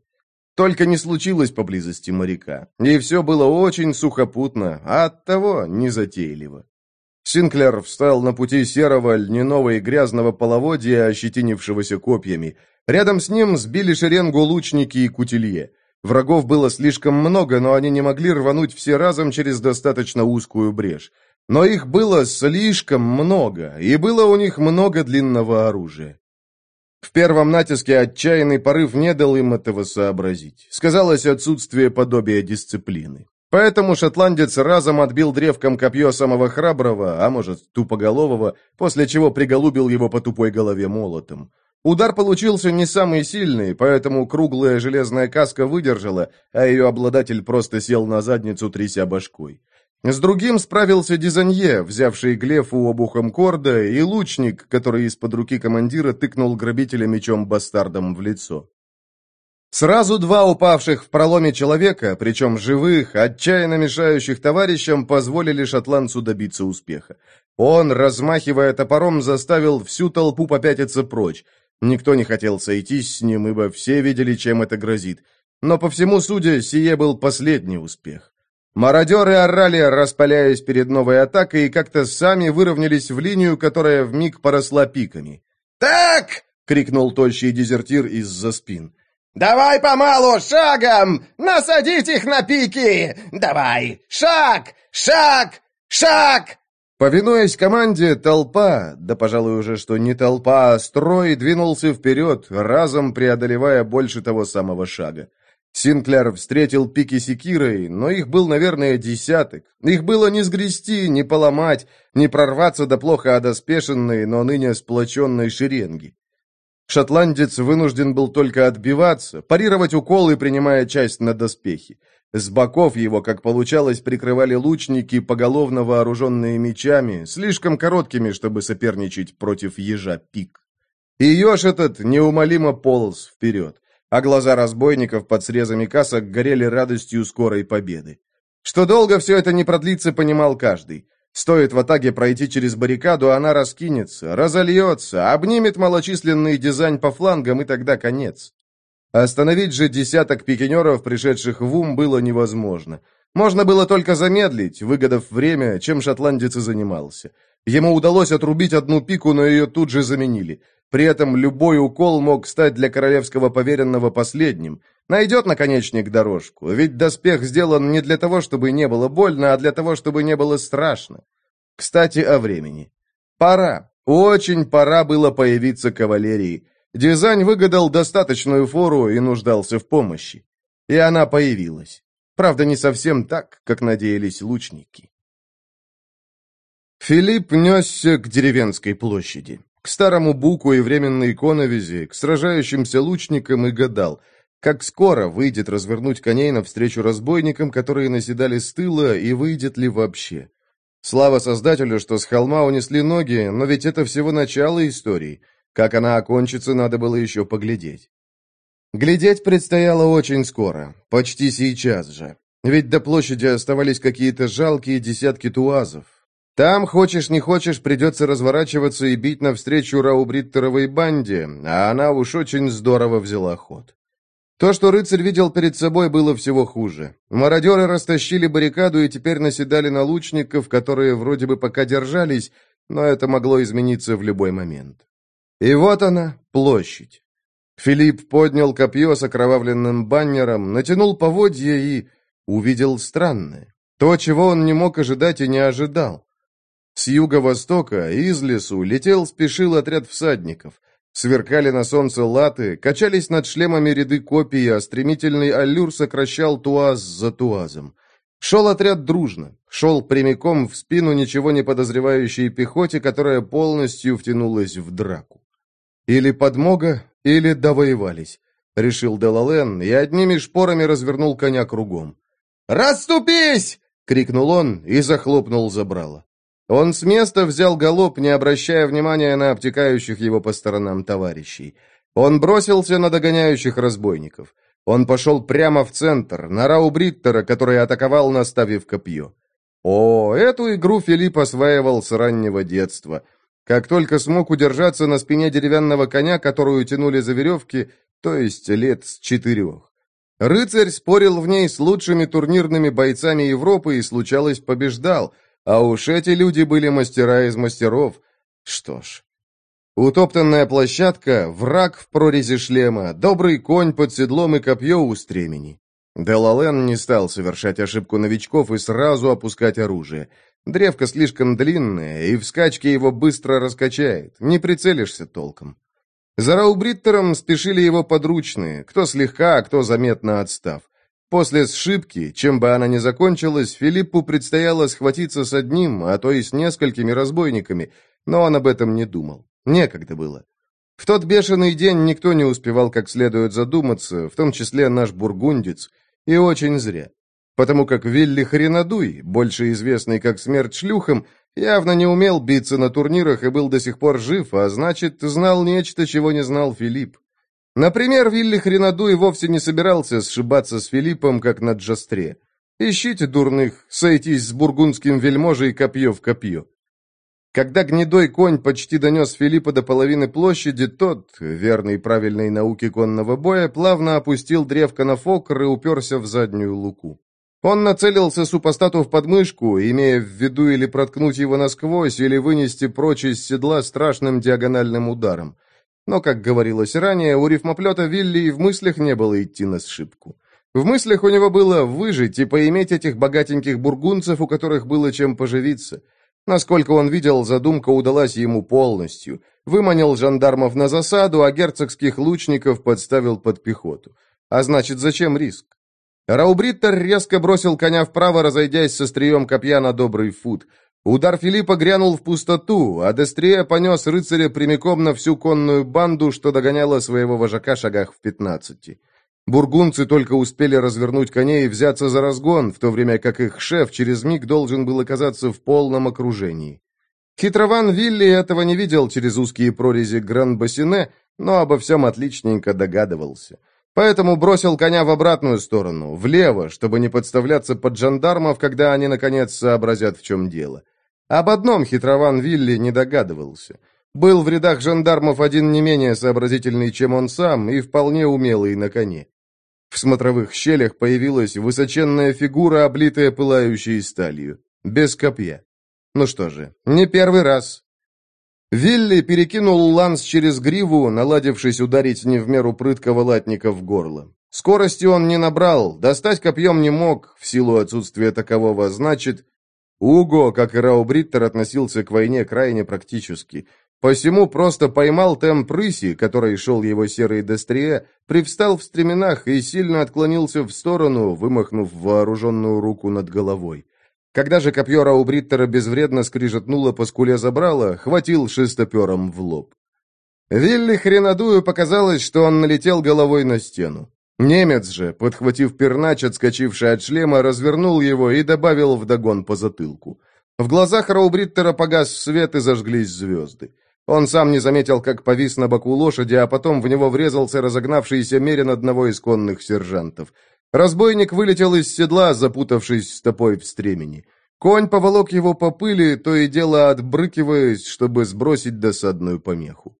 Только не случилось поблизости моряка, и все было очень сухопутно, а оттого незатейливо. Синклер встал на пути серого, льняного и грязного половодья, ощетинившегося копьями. Рядом с ним сбили шеренгу лучники и кутилье. Врагов было слишком много, но они не могли рвануть все разом через достаточно узкую брешь. Но их было слишком много, и было у них много длинного оружия. В первом натиске отчаянный порыв не дал им этого сообразить. Сказалось отсутствие подобия дисциплины. Поэтому шотландец разом отбил древком копье самого храброго, а может, тупоголового, после чего приголубил его по тупой голове молотом. Удар получился не самый сильный, поэтому круглая железная каска выдержала, а ее обладатель просто сел на задницу, тряся башкой. С другим справился Дизанье, взявший Глефу обухом корда, и лучник, который из-под руки командира тыкнул грабителя мечом-бастардом в лицо. Сразу два упавших в проломе человека, причем живых, отчаянно мешающих товарищам, позволили шотландцу добиться успеха. Он, размахивая топором, заставил всю толпу попятиться прочь. Никто не хотел сойтись с ним, ибо все видели, чем это грозит. Но по всему судя, сие был последний успех. Мародеры орали, распаляясь перед новой атакой, и как-то сами выровнялись в линию, которая вмиг поросла пиками. «Так!» — крикнул тощий дезертир из-за спин. «Давай помалу, шагом! Насадить их на пики! Давай! Шаг! Шаг! Шаг!» Повинуясь команде, толпа, да, пожалуй, уже что не толпа, а строй, двинулся вперед, разом преодолевая больше того самого шага. Синклер встретил пики секирой, но их был, наверное, десяток. Их было не сгрести, не поломать, не прорваться до плохо одоспешенной, но ныне сплоченной шеренги. Шотландец вынужден был только отбиваться, парировать уколы, принимая часть на доспехи. С боков его, как получалось, прикрывали лучники, поголовно вооруженные мечами, слишком короткими, чтобы соперничать против ежа пик. И еж этот неумолимо полз вперед. А глаза разбойников под срезами касок горели радостью скорой победы. Что долго все это не продлится, понимал каждый. Стоит в атаге пройти через баррикаду, она раскинется, разольется, обнимет малочисленный дизайн по флангам, и тогда конец. Остановить же десяток пикинеров, пришедших в ум, было невозможно. Можно было только замедлить, выгодав время, чем шотландец и занимался. Ему удалось отрубить одну пику, но ее тут же заменили. При этом любой укол мог стать для королевского поверенного последним. Найдет наконечник дорожку, ведь доспех сделан не для того, чтобы не было больно, а для того, чтобы не было страшно. Кстати, о времени. Пора, очень пора было появиться кавалерии. Дизайн выгадал достаточную фору и нуждался в помощи. И она появилась. Правда, не совсем так, как надеялись лучники. Филипп несся к деревенской площади, к старому буку и временной иконовизи, к сражающимся лучникам и гадал, как скоро выйдет развернуть коней навстречу разбойникам, которые наседали с тыла, и выйдет ли вообще. Слава Создателю, что с холма унесли ноги, но ведь это всего начало истории. Как она окончится, надо было еще поглядеть. Глядеть предстояло очень скоро, почти сейчас же. Ведь до площади оставались какие-то жалкие десятки туазов. Там, хочешь не хочешь, придется разворачиваться и бить навстречу Раубриттеровой банде, а она уж очень здорово взяла ход. То, что рыцарь видел перед собой, было всего хуже. Мародеры растащили баррикаду и теперь наседали на лучников, которые вроде бы пока держались, но это могло измениться в любой момент. И вот она, площадь. Филипп поднял копье с окровавленным баннером, натянул поводья и увидел странное. То, чего он не мог ожидать и не ожидал. С юго-востока, из лесу, летел спешил отряд всадников. Сверкали на солнце латы, качались над шлемами ряды копий, а стремительный аллюр сокращал туаз за туазом. Шел отряд дружно, шел прямиком в спину ничего не подозревающей пехоте, которая полностью втянулась в драку. Или подмога, или довоевались, решил Делален и одними шпорами развернул коня кругом. «Расступись!» — крикнул он и захлопнул забрало. Он с места взял галоп, не обращая внимания на обтекающих его по сторонам товарищей. Он бросился на догоняющих разбойников. Он пошел прямо в центр, на Рау Бриттера, который атаковал, наставив копье. О, эту игру Филипп осваивал с раннего детства — как только смог удержаться на спине деревянного коня, которую тянули за веревки, то есть лет с четырех. Рыцарь спорил в ней с лучшими турнирными бойцами Европы и, случалось, побеждал, а уж эти люди были мастера из мастеров. Что ж, Утоптанная площадка, враг в прорези шлема, добрый конь под седлом и копье у стремени. Делален не стал совершать ошибку новичков и сразу опускать оружие. Древко слишком длинное, и в скачке его быстро раскачает, не прицелишься толком. За Раубриттером спешили его подручные, кто слегка, а кто заметно отстав. После сшибки, чем бы она ни закончилась, Филиппу предстояло схватиться с одним, а то и с несколькими разбойниками, но он об этом не думал. Некогда было. В тот бешеный день никто не успевал как следует задуматься, в том числе наш бургундец, и очень зря потому как Вилли Хренадуй, больше известный как Смерть Шлюхом, явно не умел биться на турнирах и был до сих пор жив, а значит, знал нечто, чего не знал Филипп. Например, Вилли Хренадуй вовсе не собирался сшибаться с Филиппом, как на Джастре. Ищите дурных, сойтись с бургундским вельможей копье в копье. Когда гнедой конь почти донес Филиппа до половины площади, тот, верный правильной науке конного боя, плавно опустил древко на фокр и уперся в заднюю луку. Он нацелился супостату в подмышку, имея в виду или проткнуть его насквозь, или вынести прочь из седла страшным диагональным ударом. Но, как говорилось ранее, у рифмоплета Вилли и в мыслях не было идти на сшибку. В мыслях у него было выжить и поиметь этих богатеньких бургунцев, у которых было чем поживиться. Насколько он видел, задумка удалась ему полностью. Выманил жандармов на засаду, а герцогских лучников подставил под пехоту. А значит, зачем риск? Раубриттер резко бросил коня вправо, разойдясь со стрием копья на добрый фут. Удар Филиппа грянул в пустоту, а Дестрия понес рыцаря прямиком на всю конную банду, что догоняла своего вожака шагах в пятнадцати. Бургунцы только успели развернуть коней и взяться за разгон, в то время как их шеф через миг должен был оказаться в полном окружении. Хитрован Вилли этого не видел через узкие прорези Гран-Бассине, но обо всем отличненько догадывался. Поэтому бросил коня в обратную сторону, влево, чтобы не подставляться под жандармов, когда они, наконец, сообразят, в чем дело. Об одном хитрован Вилли не догадывался. Был в рядах жандармов один не менее сообразительный, чем он сам, и вполне умелый на коне. В смотровых щелях появилась высоченная фигура, облитая пылающей сталью, без копья. Ну что же, не первый раз. Вилли перекинул ланс через гриву, наладившись ударить не в меру прыткого латника в горло. Скорости он не набрал, достать копьем не мог, в силу отсутствия такового, значит... Уго, как и Раубриттер, относился к войне крайне практически. Посему просто поймал темп рыси, которой шел его серый Дестрие, привстал в стременах и сильно отклонился в сторону, вымахнув вооруженную руку над головой. Когда же копье Раубриттера безвредно скрижетнуло по скуле забрало, хватил шестопером в лоб. Вилли хренадую показалось, что он налетел головой на стену. Немец же, подхватив пернач, отскочивший от шлема, развернул его и добавил вдогон по затылку. В глазах Раубриттера погас свет и зажглись звезды. Он сам не заметил, как повис на боку лошади, а потом в него врезался разогнавшийся мерин одного из конных сержантов. Разбойник вылетел из седла, запутавшись стопой в стремени. Конь поволок его по пыли, то и дело отбрыкиваясь, чтобы сбросить досадную помеху.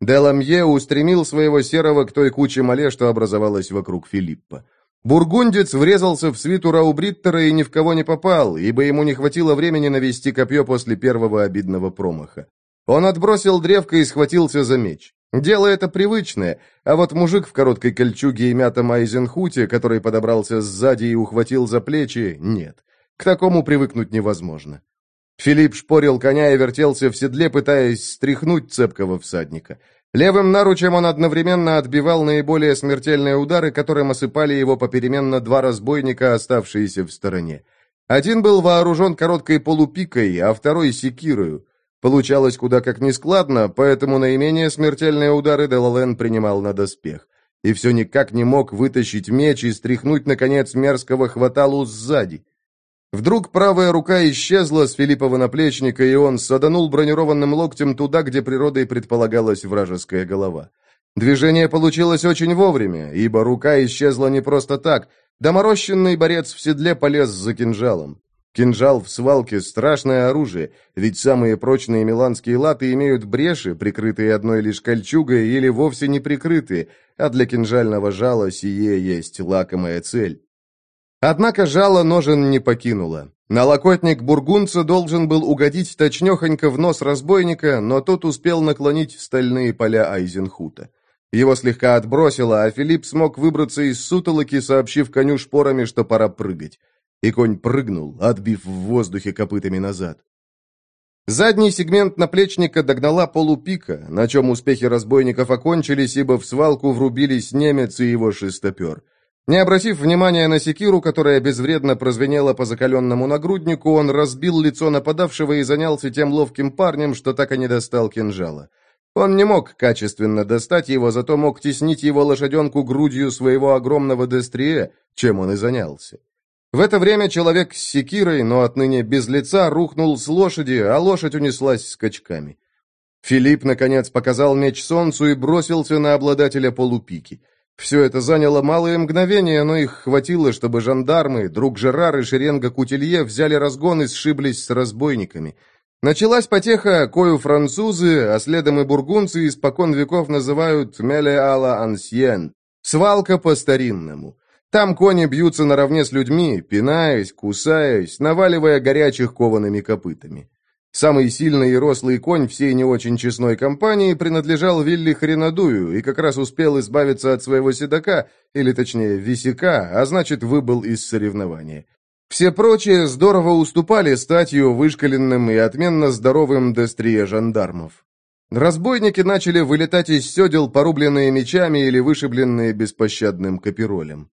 Деламье устремил своего серого к той куче мале, что образовалась вокруг Филиппа. Бургундец врезался в свиту Раубриттера и ни в кого не попал, ибо ему не хватило времени навести копье после первого обидного промаха. Он отбросил древко и схватился за меч. Дело это привычное, а вот мужик в короткой кольчуге и мятом айзенхуте, который подобрался сзади и ухватил за плечи, нет. К такому привыкнуть невозможно. Филипп шпорил коня и вертелся в седле, пытаясь стряхнуть цепкого всадника. Левым наручем он одновременно отбивал наиболее смертельные удары, которым осыпали его попеременно два разбойника, оставшиеся в стороне. Один был вооружен короткой полупикой, а второй — секирою. Получалось куда как нескладно, поэтому наименее смертельные удары Делален принимал на доспех. И все никак не мог вытащить меч и стряхнуть, наконец, мерзкого хваталу сзади. Вдруг правая рука исчезла с Филиппова наплечника, и он саданул бронированным локтем туда, где природой предполагалась вражеская голова. Движение получилось очень вовремя, ибо рука исчезла не просто так. Доморощенный борец в седле полез за кинжалом. Кинжал в свалке – страшное оружие, ведь самые прочные миланские латы имеют бреши, прикрытые одной лишь кольчугой или вовсе не прикрытые, а для кинжального жала сие есть лакомая цель. Однако жало ножен не покинуло. Налокотник бургунца должен был угодить точнехонько в нос разбойника, но тот успел наклонить стальные поля Айзенхута. Его слегка отбросило, а Филипп смог выбраться из сутолоки, сообщив коню шпорами, что пора прыгать и конь прыгнул, отбив в воздухе копытами назад. Задний сегмент наплечника догнала полупика, на чем успехи разбойников окончились, ибо в свалку врубились немец и его шестопер. Не обратив внимания на секиру, которая безвредно прозвенела по закаленному нагруднику, он разбил лицо нападавшего и занялся тем ловким парнем, что так и не достал кинжала. Он не мог качественно достать его, зато мог теснить его лошаденку грудью своего огромного дестрие, чем он и занялся. В это время человек с секирой, но отныне без лица, рухнул с лошади, а лошадь унеслась скачками. Филипп, наконец, показал меч солнцу и бросился на обладателя полупики. Все это заняло малые мгновения, но их хватило, чтобы жандармы, друг Жерар и шеренга Кутилье взяли разгон и сшиблись с разбойниками. Началась потеха, кою французы, а следом и бургунцы испокон веков называют «меле ала ансьен» — свалка по-старинному. Там кони бьются наравне с людьми, пинаясь, кусаясь, наваливая горячих коваными копытами. Самый сильный и рослый конь всей не очень честной компании принадлежал Вилли Хренадую и как раз успел избавиться от своего седока, или точнее висяка, а значит выбыл из соревнования. Все прочие здорово уступали статью вышкаленным и отменно здоровым дестрие жандармов. Разбойники начали вылетать из седел, порубленные мечами или вышибленные беспощадным капиролем.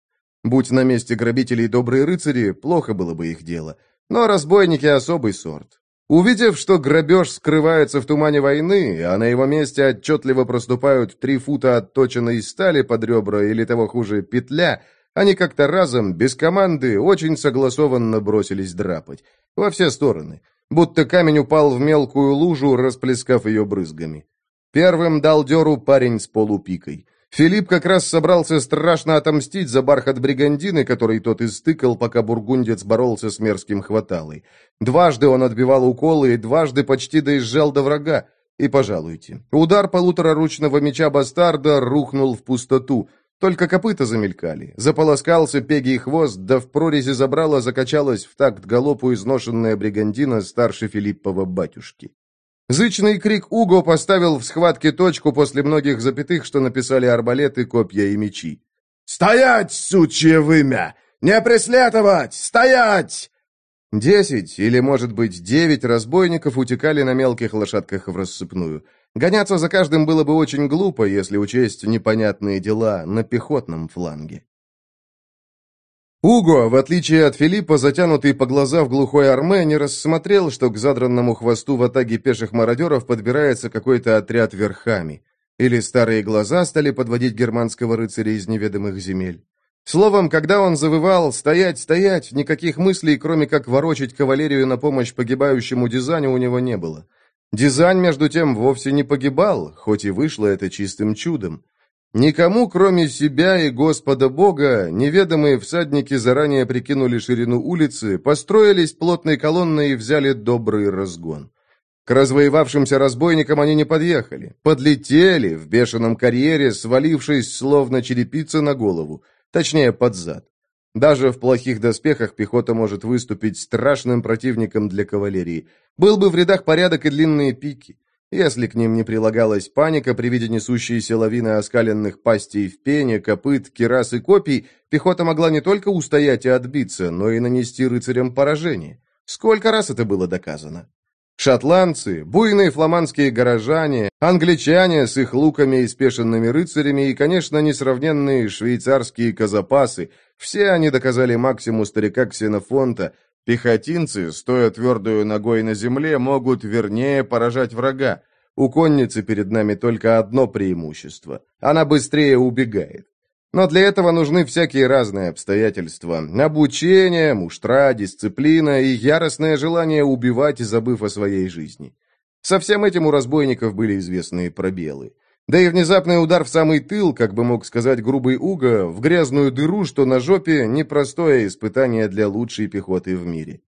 Будь на месте грабителей добрые рыцари, плохо было бы их дело. Но разбойники особый сорт. Увидев, что грабеж скрывается в тумане войны, а на его месте отчетливо проступают три фута отточенной стали под ребра или того хуже петля, они как-то разом, без команды, очень согласованно бросились драпать. Во все стороны. Будто камень упал в мелкую лужу, расплескав ее брызгами. Первым дал деру парень с полупикой. Филипп как раз собрался страшно отомстить за бархат бригандины, который тот истыкал, пока бургундец боролся с мерзким хваталой. Дважды он отбивал уколы и дважды почти доезжал до врага. И, пожалуйте, удар полутораручного меча бастарда рухнул в пустоту, только копыта замелькали, заполоскался пегий хвост, да в прорези забрала закачалась в такт галопу изношенная бригандина старше Филиппова батюшки. Зычный крик Уго поставил в схватке точку после многих запятых, что написали арбалеты, копья и мечи. «Стоять, сучье вымя! Не преследовать! Стоять!» Десять, или, может быть, девять разбойников утекали на мелких лошадках в рассыпную. Гоняться за каждым было бы очень глупо, если учесть непонятные дела на пехотном фланге. Уго, в отличие от Филиппа, затянутый по глаза в глухой арме, не рассмотрел, что к задранному хвосту в атаге пеших мародеров подбирается какой-то отряд верхами. Или старые глаза стали подводить германского рыцаря из неведомых земель. Словом, когда он завывал «стоять, стоять», никаких мыслей, кроме как ворочать кавалерию на помощь погибающему дизайну, у него не было. Дизайн, между тем, вовсе не погибал, хоть и вышло это чистым чудом. Никому, кроме себя и Господа Бога, неведомые всадники заранее прикинули ширину улицы, построились плотной колонной и взяли добрый разгон. К развоевавшимся разбойникам они не подъехали, подлетели в бешеном карьере, свалившись словно черепица на голову, точнее под зад. Даже в плохих доспехах пехота может выступить страшным противником для кавалерии. Был бы в рядах порядок и длинные пики. Если к ним не прилагалась паника при виде несущейся лавины оскаленных пастей в пене, копыт, кирас и копий, пехота могла не только устоять и отбиться, но и нанести рыцарям поражение. Сколько раз это было доказано? Шотландцы, буйные фламандские горожане, англичане с их луками и спешенными рыцарями и, конечно, несравненные швейцарские казапасы, все они доказали максимум старика Ксенофонта, Пехотинцы, стоя твердую ногой на земле, могут вернее поражать врага. У конницы перед нами только одно преимущество. Она быстрее убегает. Но для этого нужны всякие разные обстоятельства. Обучение, муштра, дисциплина и яростное желание убивать, забыв о своей жизни. Со всем этим у разбойников были известные пробелы. Да и внезапный удар в самый тыл, как бы мог сказать грубый Уго, в грязную дыру, что на жопе, непростое испытание для лучшей пехоты в мире.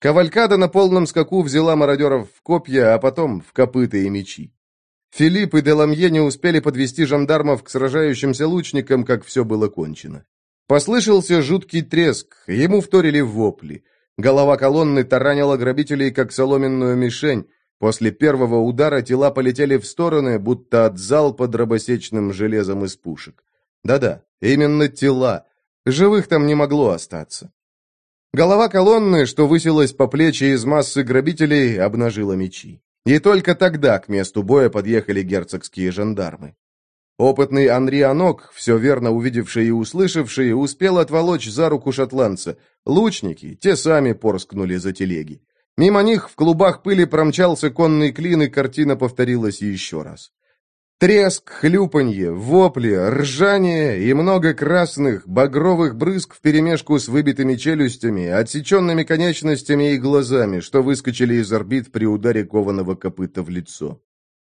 Кавалькада на полном скаку взяла мародеров в копья, а потом в копыта и мечи. Филипп и Деламье не успели подвести жандармов к сражающимся лучникам, как все было кончено. Послышался жуткий треск, ему вторили вопли. Голова колонны таранила грабителей, как соломенную мишень, После первого удара тела полетели в стороны, будто от залпа дробосечным железом из пушек. Да-да, именно тела. Живых там не могло остаться. Голова колонны, что высилась по плечи из массы грабителей, обнажила мечи. И только тогда к месту боя подъехали герцогские жандармы. Опытный Анри Анок, все верно увидевший и услышавший, успел отволочь за руку шотландца. Лучники, те сами порскнули за телеги. Мимо них в клубах пыли промчался конный клин, и картина повторилась еще раз. Треск, хлюпанье, вопли, ржание и много красных, багровых брызг вперемешку с выбитыми челюстями, отсеченными конечностями и глазами, что выскочили из орбит при ударе кованого копыта в лицо.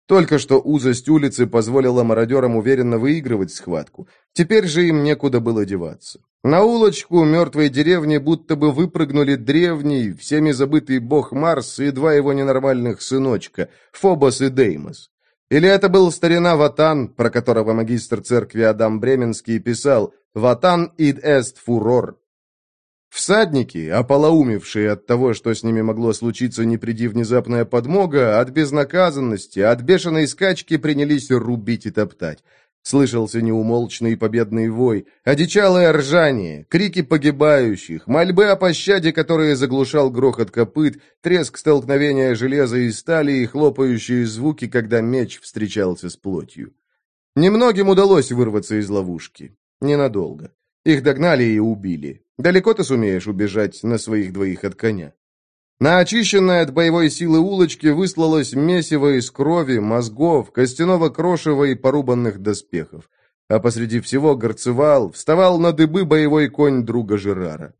Только что узость улицы позволила мародерам уверенно выигрывать схватку. Теперь же им некуда было деваться. На улочку мертвой деревни будто бы выпрыгнули древний, всеми забытый бог Марс и два его ненормальных сыночка, Фобос и Деймос. Или это был старина Ватан, про которого магистр церкви Адам Бременский писал «Ватан ид эст фурор», Всадники, ополоумевшие от того, что с ними могло случиться, не приди внезапная подмога, от безнаказанности, от бешеной скачки принялись рубить и топтать. Слышался неумолчный победный вой, одичалое ржание, крики погибающих, мольбы о пощаде, которые заглушал грохот копыт, треск столкновения железа и стали и хлопающие звуки, когда меч встречался с плотью. Немногим удалось вырваться из ловушки. Ненадолго. Их догнали и убили. Далеко ты сумеешь убежать на своих двоих от коня? На очищенной от боевой силы улочке выслалось месиво из крови, мозгов, костяного крошева и порубанных доспехов. А посреди всего горцевал, вставал на дыбы боевой конь друга Жерара.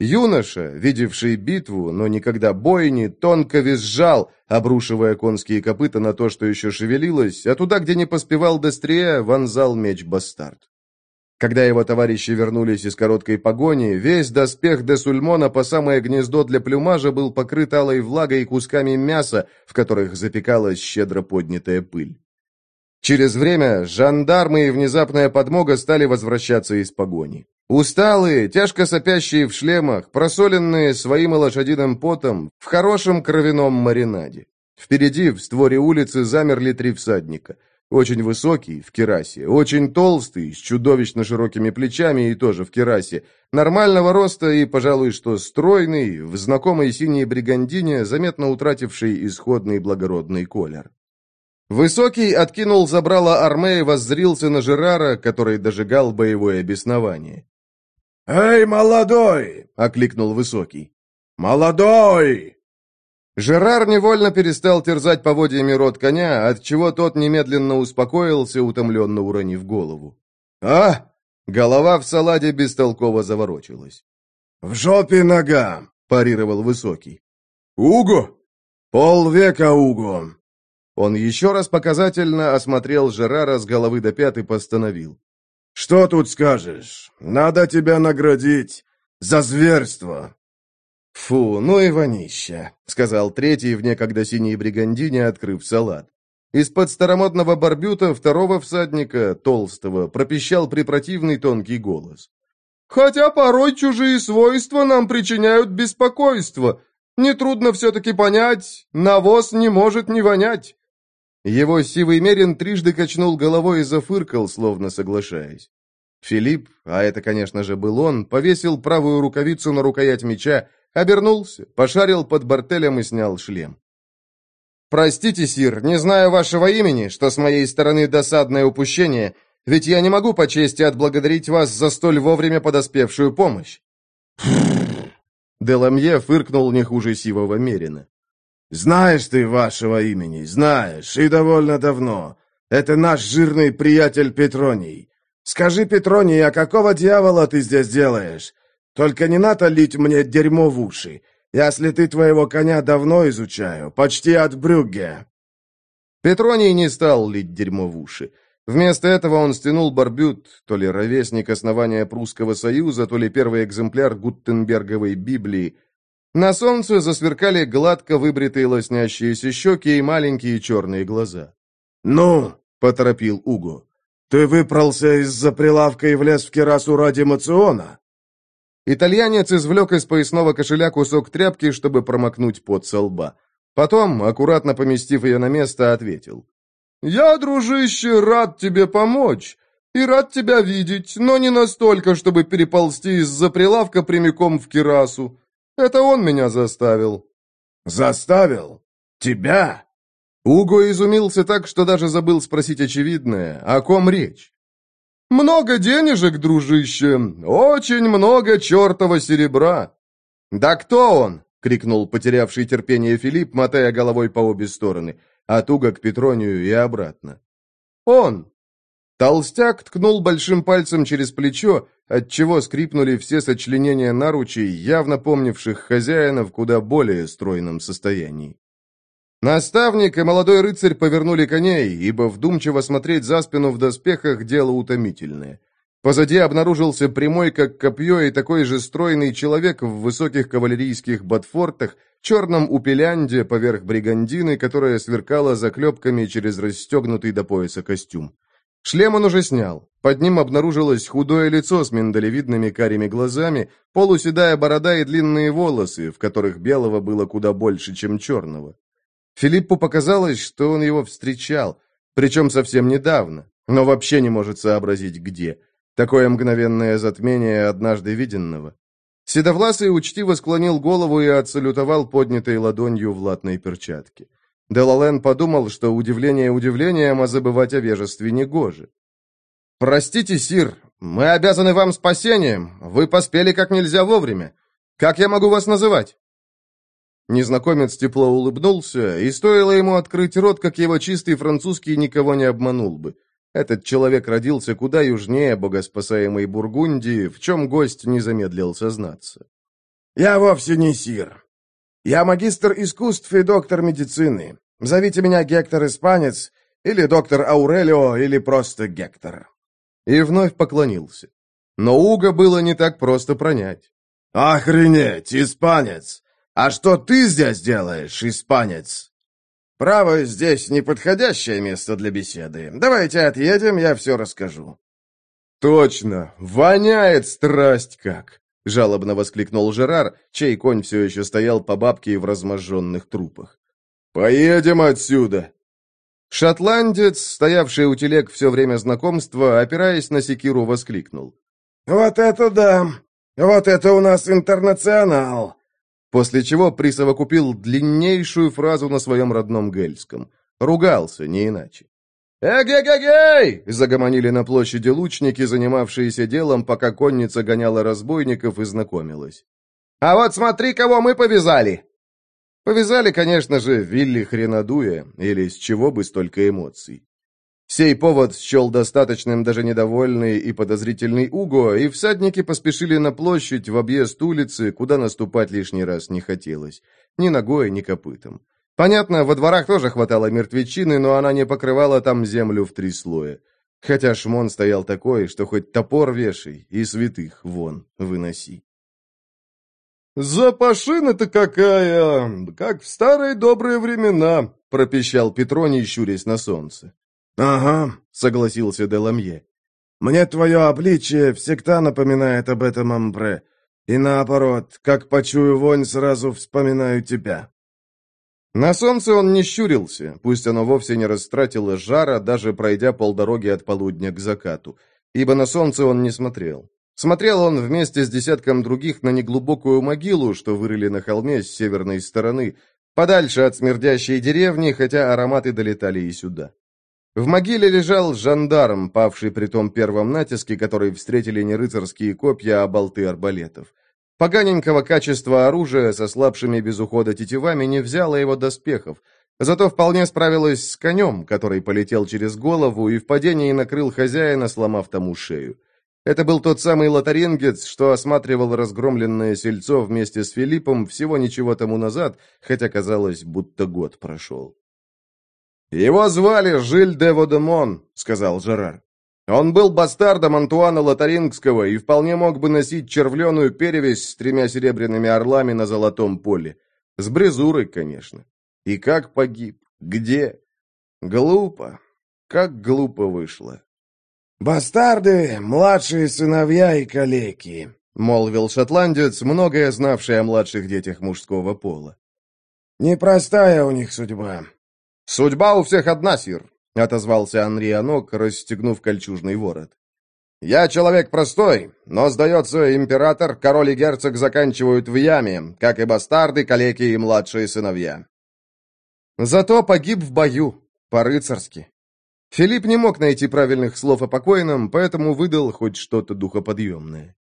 Юноша, видевший битву, но никогда бойни, тонко визжал, обрушивая конские копыта на то, что еще шевелилось, а туда, где не поспевал Дестрия, вонзал меч бастард. Когда его товарищи вернулись из короткой погони, весь доспех де Сульмона по самое гнездо для плюмажа был покрыт алой влагой и кусками мяса, в которых запекалась щедро поднятая пыль. Через время жандармы и внезапная подмога стали возвращаться из погони. Усталые, тяжко сопящие в шлемах, просоленные своим и лошадиным потом, в хорошем кровяном маринаде. Впереди, в створе улицы, замерли три всадника. Очень высокий, в керасе, очень толстый, с чудовищно широкими плечами и тоже в керасе, нормального роста и, пожалуй, что стройный, в знакомой синей бригандине, заметно утративший исходный благородный колер. Высокий откинул забрало арме и воззрился на Жерара, который дожигал боевое беснование. «Эй, молодой!» — окликнул Высокий. «Молодой!» Жерар невольно перестал терзать поводьями рот коня, отчего тот немедленно успокоился, утомленно уронив голову. «А?» Голова в саладе бестолково заворочилась. «В жопе нога!» — парировал Высокий. «Уго? Полвека Уго!» Он еще раз показательно осмотрел Жерара с головы до пят и постановил. «Что тут скажешь? Надо тебя наградить за зверство!» «Фу, ну и вонища», — сказал третий в некогда синей бригандине, открыв салат. Из-под старомодного барбюта второго всадника, толстого, пропищал припротивный тонкий голос. «Хотя порой чужие свойства нам причиняют беспокойство. Нетрудно все-таки понять, навоз не может не вонять. Его сивый мерин трижды качнул головой и зафыркал, словно соглашаясь. Филипп, а это, конечно же, был он, повесил правую рукавицу на рукоять меча, обернулся, пошарил под бортелем и снял шлем. «Простите, сир, не знаю вашего имени, что с моей стороны досадное упущение, ведь я не могу по чести отблагодарить вас за столь вовремя подоспевшую помощь». Деламье фыркнул не хуже сивого мерина. Знаешь ты вашего имени, знаешь, и довольно давно. Это наш жирный приятель Петроний. Скажи, Петроний, а какого дьявола ты здесь делаешь? Только не надо лить мне дерьмо в уши. Я следы твоего коня давно изучаю, почти от Брюгге». Петроний не стал лить дерьмо в уши. Вместо этого он стянул барбют, то ли ровесник основания Прусского Союза, то ли первый экземпляр Гуттенберговой Библии, на солнце засверкали гладко выбритые лоснящиеся щеки и маленькие черные глаза. «Ну!» — поторопил Уго. «Ты выпрался из-за прилавка и влез в керасу ради мациона?» Итальянец извлек из поясного кошеля кусок тряпки, чтобы промокнуть пот со лба. Потом, аккуратно поместив ее на место, ответил. «Я, дружище, рад тебе помочь и рад тебя видеть, но не настолько, чтобы переползти из-за прилавка прямиком в керасу. Это он меня заставил». «Заставил? Тебя?» Уго изумился так, что даже забыл спросить очевидное, о ком речь. «Много денежек, дружище, очень много чертова серебра». «Да кто он?» — крикнул потерявший терпение Филипп, мотая головой по обе стороны, от Уга к Петронию и обратно. «Он!» Толстяк ткнул большим пальцем через плечо, отчего скрипнули все сочленения наручей, явно помнивших хозяина в куда более стройном состоянии. Наставник и молодой рыцарь повернули коней, ибо вдумчиво смотреть за спину в доспехах – дело утомительное. Позади обнаружился прямой, как копье, и такой же стройный человек в высоких кавалерийских ботфортах, черном упелянде поверх бригандины, которая сверкала заклепками через расстегнутый до пояса костюм. Шлем он уже снял. Под ним обнаружилось худое лицо с миндалевидными карими глазами, полуседая борода и длинные волосы, в которых белого было куда больше, чем черного. Филиппу показалось, что он его встречал, причем совсем недавно, но вообще не может сообразить, где. Такое мгновенное затмение однажды виденного. Седовласый учтиво склонил голову и отсалютовал поднятой ладонью в латной перчатке. Делален подумал, что удивление удивлением, а забывать о вежестве негоже. «Простите, Сир, мы обязаны вам спасением. Вы поспели как нельзя вовремя. Как я могу вас называть?» Незнакомец тепло улыбнулся, и стоило ему открыть рот, как его чистый французский никого не обманул бы. Этот человек родился куда южнее богоспасаемой Бургундии, в чем гость не замедлил сознаться. Я вовсе не сир. Я магистр искусств и доктор медицины. Зовите меня Гектор Испанец, или доктор Аурелио, или просто Гектор». И вновь поклонился. Но Уга было не так просто пронять. «Охренеть, испанец! А что ты здесь делаешь, испанец?» «Право, здесь неподходящее место для беседы. Давайте отъедем, я все расскажу». «Точно! Воняет страсть как!» — жалобно воскликнул Жерар, чей конь все еще стоял по бабке в разможженных трупах. «Поедем отсюда!» Шотландец, стоявший у телег все время знакомства, опираясь на секиру, воскликнул. «Вот это да! Вот это у нас интернационал!» После чего присовокупил длиннейшую фразу на своем родном гельском. Ругался, не иначе. «Эгегегей!» — загомонили на площади лучники, занимавшиеся делом, пока конница гоняла разбойников и знакомилась. «А вот смотри, кого мы повязали!» Повязали, конечно же, Вилли Хренадуя, или с чего бы столько эмоций. Сей повод счел достаточным даже недовольный и подозрительный Уго, и всадники поспешили на площадь в объезд улицы, куда наступать лишний раз не хотелось. Ни ногой, ни копытом. Понятно, во дворах тоже хватало мертвечины, но она не покрывала там землю в три слоя. Хотя шмон стоял такой, что хоть топор вешай и святых вон выноси. «Запашина-то какая! Как в старые добрые времена!» — пропищал Петроний, щурясь на солнце. «Ага», — согласился Деламье. «Мне твое обличие всегда напоминает об этом амбре. И наоборот, как почую вонь, сразу вспоминаю тебя». На солнце он не щурился, пусть оно вовсе не растратило жара, даже пройдя полдороги от полудня к закату, ибо на солнце он не смотрел. Смотрел он вместе с десятком других на неглубокую могилу, что вырыли на холме с северной стороны, подальше от смердящей деревни, хотя ароматы долетали и сюда. В могиле лежал жандарм, павший при том первом натиске, который встретили не рыцарские копья, а болты арбалетов. Поганенького качества оружия со слабшими без ухода тетивами не взяло его доспехов, зато вполне справилась с конем, который полетел через голову и в падении накрыл хозяина, сломав тому шею. Это был тот самый лотарингец, что осматривал разгромленное сельцо вместе с Филиппом всего ничего тому назад, хотя казалось, будто год прошел. «Его звали Жиль де Водемон», — сказал Жерар. «Он был бастардом Антуана Лотарингского и вполне мог бы носить червленую перевесь с тремя серебряными орлами на золотом поле. С брезурой, конечно. И как погиб? Где? Глупо. Как глупо вышло». «Бастарды, младшие сыновья и калеки», — молвил шотландец, многое знавший о младших детях мужского пола. «Непростая у них судьба». «Судьба у всех одна, сир», — отозвался Анри Анок, расстегнув кольчужный ворот. «Я человек простой, но, сдается, император, король и герцог заканчивают в яме, как и бастарды, калеки и младшие сыновья». Зато погиб в бою, по-рыцарски. Филипп не мог найти правильных слов о покойном, поэтому выдал хоть что-то духоподъемное.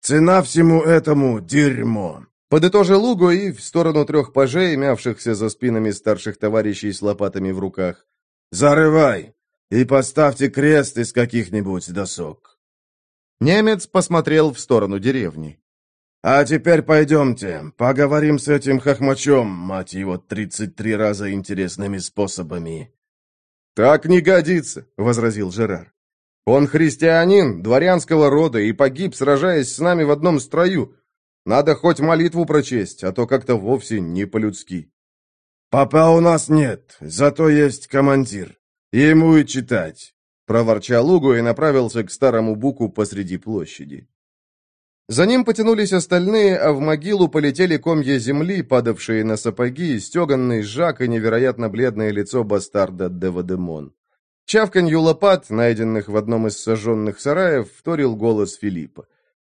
«Цена всему этому — дерьмо!» Подытожил Луго и в сторону трех пажей, мявшихся за спинами старших товарищей с лопатами в руках. «Зарывай! И поставьте крест из каких-нибудь досок!» Немец посмотрел в сторону деревни. «А теперь пойдемте, поговорим с этим хохмачом, мать его, тридцать три раза интересными способами». «Так не годится», — возразил Жерар. «Он христианин, дворянского рода, и погиб, сражаясь с нами в одном строю. Надо хоть молитву прочесть, а то как-то вовсе не по-людски». «Папа у нас нет, зато есть командир. Ему и читать», — проворчал Угу и направился к старому буку посреди площади. За ним потянулись остальные, а в могилу полетели комья земли, падавшие на сапоги, стеганный жак и невероятно бледное лицо бастарда Девадемон. Чавканью лопат, найденных в одном из сожженных сараев, вторил голос Филиппа.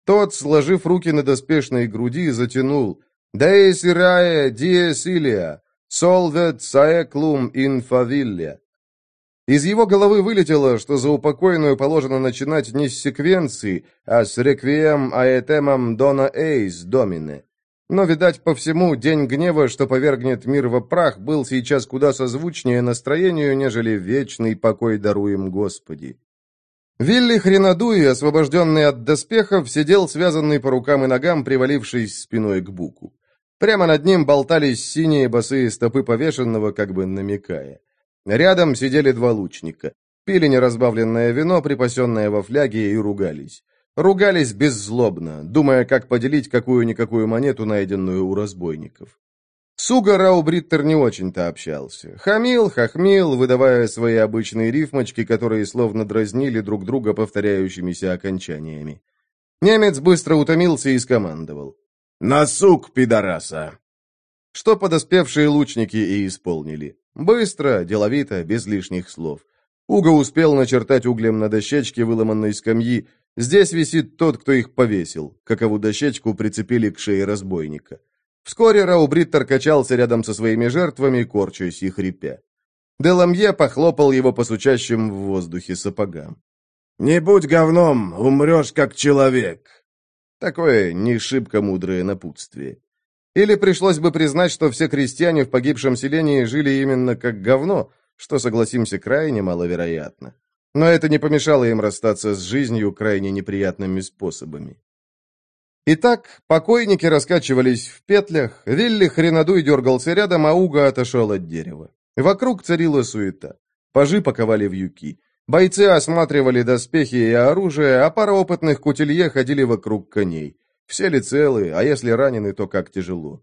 Тот, сложив руки на доспешной груди, затянул «Деис ирае диес илия, солвет саеклум ин фавиллия». Из его головы вылетело, что за упокойную положено начинать не с секвенции, а с реквием аэтемом дона эйс домине. Но, видать, по всему, день гнева, что повергнет мир во прах, был сейчас куда созвучнее настроению, нежели вечный покой даруем Господи. Вилли Хренадуи, освобожденный от доспехов, сидел связанный по рукам и ногам, привалившись спиной к буку. Прямо над ним болтались синие босые стопы повешенного, как бы намекая. Рядом сидели два лучника. Пили неразбавленное вино, припасенное во фляге, и ругались. Ругались беззлобно, думая, как поделить какую-никакую монету, найденную у разбойников. Суга Раубриттер не очень-то общался. Хамил, хохмил, выдавая свои обычные рифмочки, которые словно дразнили друг друга повторяющимися окончаниями. Немец быстро утомился и скомандовал. «На сук, пидораса!» Что подоспевшие лучники и исполнили. Быстро, деловито, без лишних слов. Уго успел начертать углем на дощечке выломанной скамьи. Здесь висит тот, кто их повесил, какову дощечку прицепили к шее разбойника. Вскоре Раубриттер качался рядом со своими жертвами, корчась и хрипя. Деламье похлопал его по сучащим в воздухе сапогам. «Не будь говном, умрешь как человек!» Такое не шибко мудрое напутствие. Или пришлось бы признать, что все крестьяне в погибшем селении жили именно как говно, что, согласимся, крайне маловероятно. Но это не помешало им расстаться с жизнью крайне неприятными способами. Итак, покойники раскачивались в петлях, Вилли хренодуй дергался рядом, а Уга отошел от дерева. Вокруг царила суета. Пажи паковали вьюки. Бойцы осматривали доспехи и оружие, а пара опытных кутилье ходили вокруг коней. Все ли целы, а если ранены, то как тяжело.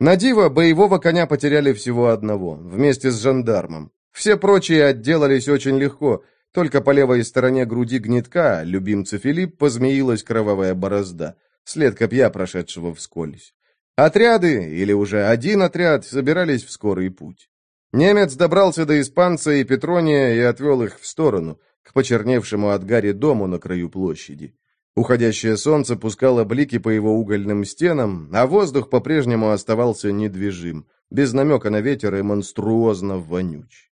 На диво боевого коня потеряли всего одного, вместе с жандармом. Все прочие отделались очень легко, только по левой стороне груди гнетка, любимца Филипп, позмеилась кровавая борозда след копья, прошедшего вскользь. Отряды, или уже один отряд, собирались в скорый путь. Немец добрался до испанца и Петрония и отвел их в сторону, к почерневшему от гари дому на краю площади. Уходящее солнце пускало блики по его угольным стенам, а воздух по-прежнему оставался недвижим, без намека на ветер и монструозно вонюч.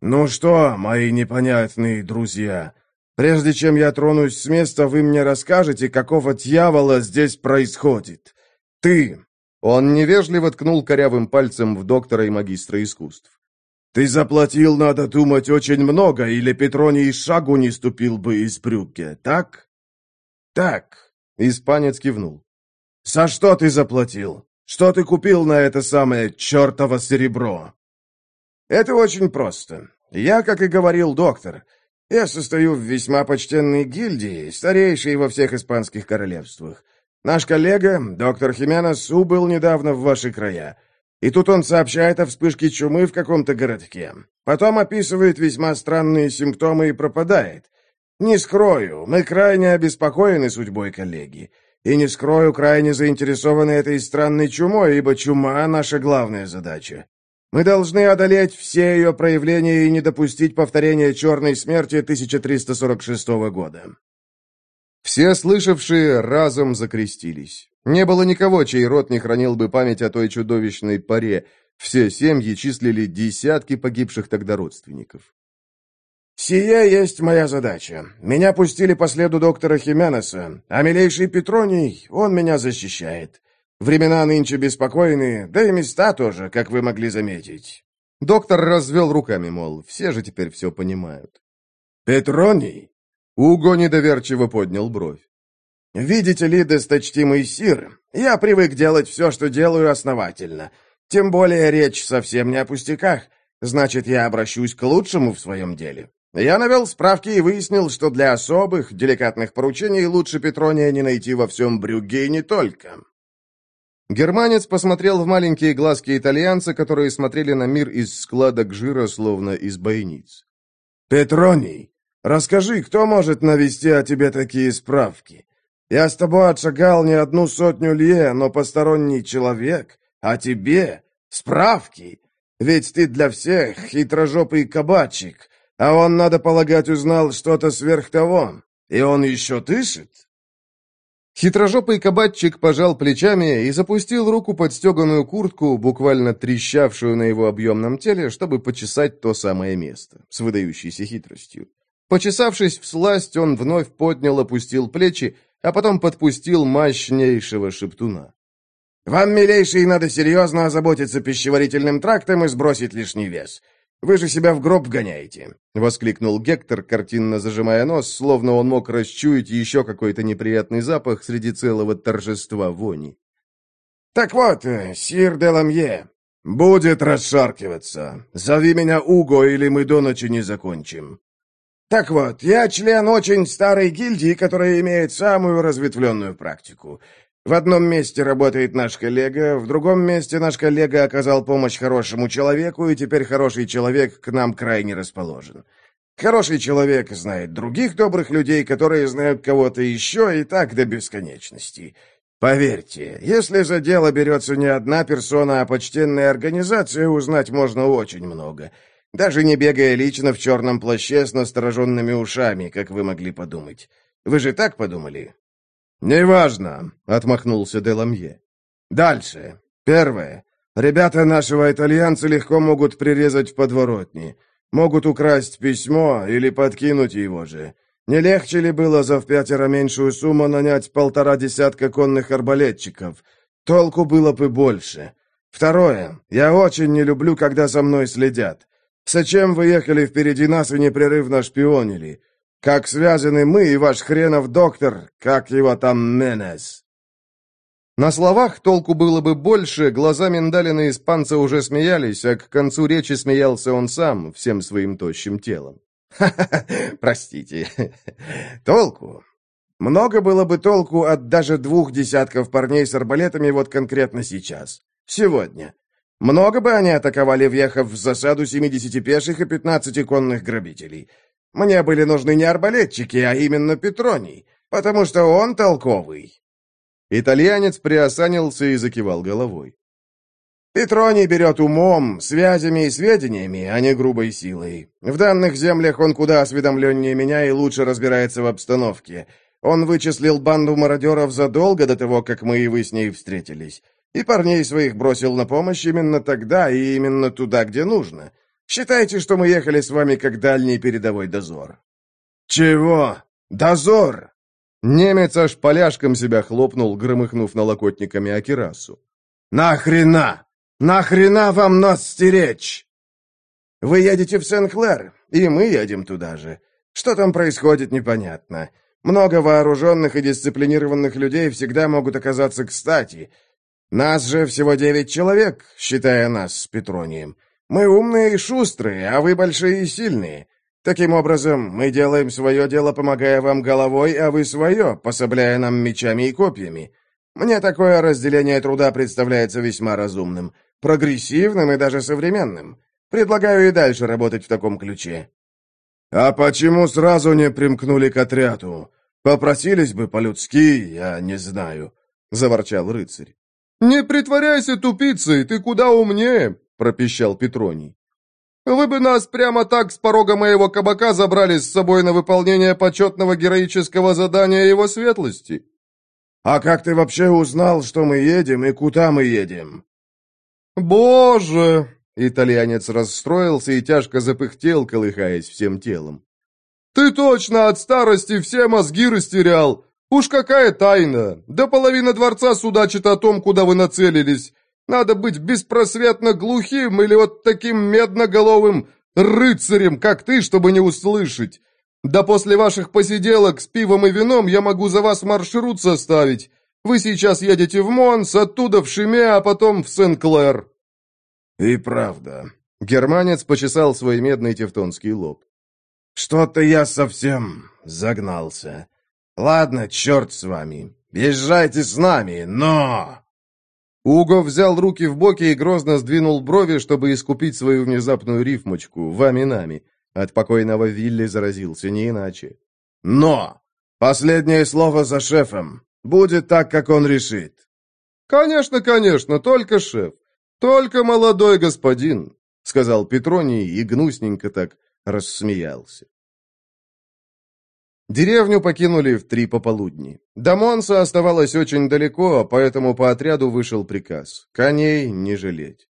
«Ну что, мои непонятные друзья, Прежде чем я тронусь с места, вы мне расскажете, какого дьявола здесь происходит. Ты...» Он невежливо ткнул корявым пальцем в доктора и магистра искусств. «Ты заплатил, надо думать, очень много, или Петроний шагу не ступил бы из брюки, так?» «Так», — испанец кивнул. «За что ты заплатил? Что ты купил на это самое чертово серебро?» «Это очень просто. Я, как и говорил доктор, я состою в весьма почтенной гильдии, старейшей во всех испанских королевствах. Наш коллега, доктор Хименес, убыл недавно в ваши края. И тут он сообщает о вспышке чумы в каком-то городке. Потом описывает весьма странные симптомы и пропадает. Не скрою, мы крайне обеспокоены судьбой коллеги. И не скрою, крайне заинтересованы этой странной чумой, ибо чума — наша главная задача. Мы должны одолеть все ее проявления и не допустить повторения черной смерти 1346 года». Все слышавшие разом закрестились. Не было никого, чей род не хранил бы память о той чудовищной паре. Все семьи числили десятки погибших тогда родственников. «Сия есть моя задача. Меня пустили по следу доктора Хименеса, а милейший Петроний, он меня защищает. Времена нынче беспокойные, да и места тоже, как вы могли заметить». Доктор развел руками, мол, все же теперь все понимают. «Петроний?» Уго недоверчиво поднял бровь. «Видите ли, досточтимый сир, я привык делать все, что делаю, основательно. Тем более речь совсем не о пустяках. Значит, я обращусь к лучшему в своем деле. Я навел справки и выяснил, что для особых, деликатных поручений лучше Петрония не найти во всем Брюгге и не только. Германец посмотрел в маленькие глазки итальянца, которые смотрели на мир из складок жира, словно из бойниц. «Петроний, расскажи, кто может навести о тебе такие справки? Я с тобой отшагал не одну сотню лье, но посторонний человек, а тебе справки? Ведь ты для всех хитрожопый кабачик, а он, надо полагать, узнал что-то сверх того, и он еще дышит?» Хитрожопый кабачик пожал плечами и запустил руку под стеганую куртку, буквально трещавшую на его объемном теле, чтобы почесать то самое место, с выдающейся хитростью. Почесавшись в сласть, он вновь поднял, опустил плечи, а потом подпустил мощнейшего шептуна. «Вам, милейший, надо серьезно озаботиться пищеварительным трактом и сбросить лишний вес. Вы же себя в гроб гоняете!» — воскликнул Гектор, картинно зажимая нос, словно он мог расчуять еще какой-то неприятный запах среди целого торжества вони. «Так вот, э, сир де Ламье, будет расшаркиваться. Зови меня Уго, или мы до ночи не закончим». «Так вот, я член очень старой гильдии, которая имеет самую разветвленную практику. В одном месте работает наш коллега, в другом месте наш коллега оказал помощь хорошему человеку, и теперь хороший человек к нам крайне расположен. Хороший человек знает других добрых людей, которые знают кого-то еще, и так до бесконечности. Поверьте, если за дело берется не одна персона, а почтенная организация, узнать можно очень много. Даже не бегая лично в черном плаще с настороженными ушами, как вы могли подумать. Вы же так подумали? «Неважно», — отмахнулся Деламье. «Дальше. Первое. Ребята нашего итальянца легко могут прирезать в подворотне. Могут украсть письмо или подкинуть его же. Не легче ли было за в пятеро меньшую сумму нанять полтора десятка конных арбалетчиков? Толку было бы больше. Второе. Я очень не люблю, когда за мной следят. Зачем вы ехали впереди нас и непрерывно шпионили? Как связаны мы и ваш хренов доктор, как его там Менес?» На словах толку было бы больше, глаза миндалина испанца уже смеялись, а к концу речи смеялся он сам, всем своим тощим телом. «Ха-ха-ха, простите. Толку? Много было бы толку от даже двух десятков парней с арбалетами вот конкретно сейчас. Сегодня. Много бы они атаковали, въехав в засаду 70 пеших и 15 конных грабителей. Мне были нужны не арбалетчики, а именно Петроний, потому что он толковый». Итальянец приосанился и закивал головой. Петроний берет умом, связями и сведениями, а не грубой силой. В данных землях он куда осведомленнее меня и лучше разбирается в обстановке. Он вычислил банду мародеров задолго до того, как мы и вы с ней встретились. И парней своих бросил на помощь именно тогда и именно туда, где нужно. Считайте, что мы ехали с вами как дальний передовой дозор». «Чего? Дозор?» Немец аж поляшком себя хлопнул, громыхнув налокотниками Акирасу. «Нахрена? Нахрена вам нас стеречь?» «Вы едете в Сен-Клэр, и мы едем туда же. Что там происходит, непонятно. Много вооруженных и дисциплинированных людей всегда могут оказаться кстати. Нас же всего девять человек, считая нас с Петронием. Мы умные и шустрые, а вы большие и сильные. Таким образом, мы делаем свое дело, помогая вам головой, а вы свое, пособляя нам мечами и копьями. Мне такое разделение труда представляется весьма разумным, прогрессивным и даже современным. Предлагаю и дальше работать в таком ключе». «А почему сразу не примкнули к отряду? Попросились бы по-людски, я не знаю», — заворчал рыцарь. «Не притворяйся тупицей, ты куда умнее пропищал Петроний. «Вы бы нас прямо так с порога моего кабака забрали с собой на выполнение почетного героического задания его светлости». «А как ты вообще узнал, что мы едем и куда мы едем?» «Боже!» — итальянец расстроился и тяжко запыхтел, колыхаясь всем телом. «Ты точно от старости все мозги растерял! Уж какая тайна! До половины дворца судачит о том, куда вы нацелились. Надо быть беспросветно глухим или вот таким медноголовым рыцарем, как ты, чтобы не услышать. Да после ваших посиделок с пивом и вином я могу за вас маршрут составить. Вы сейчас едете в Монс, оттуда в Шиме, а потом в Сен-Клэр». «И правда». Германец почесал свой медный тевтонский лоб. «Что-то я совсем загнался. Ладно, черт с вами. Езжайте с нами, но...» Уго взял руки в боки и грозно сдвинул брови, чтобы искупить свою внезапную рифмочку «вами-нами». От покойного Вилли заразился не иначе. «Но! Последнее слово за шефом. Будет так, как он решит». «Конечно, конечно, только шеф. Только молодой господин», — сказал Петроний и гнусненько так рассмеялся. Деревню покинули в три пополудни. До Монса оставалось очень далеко, поэтому по отряду вышел приказ – коней не жалеть.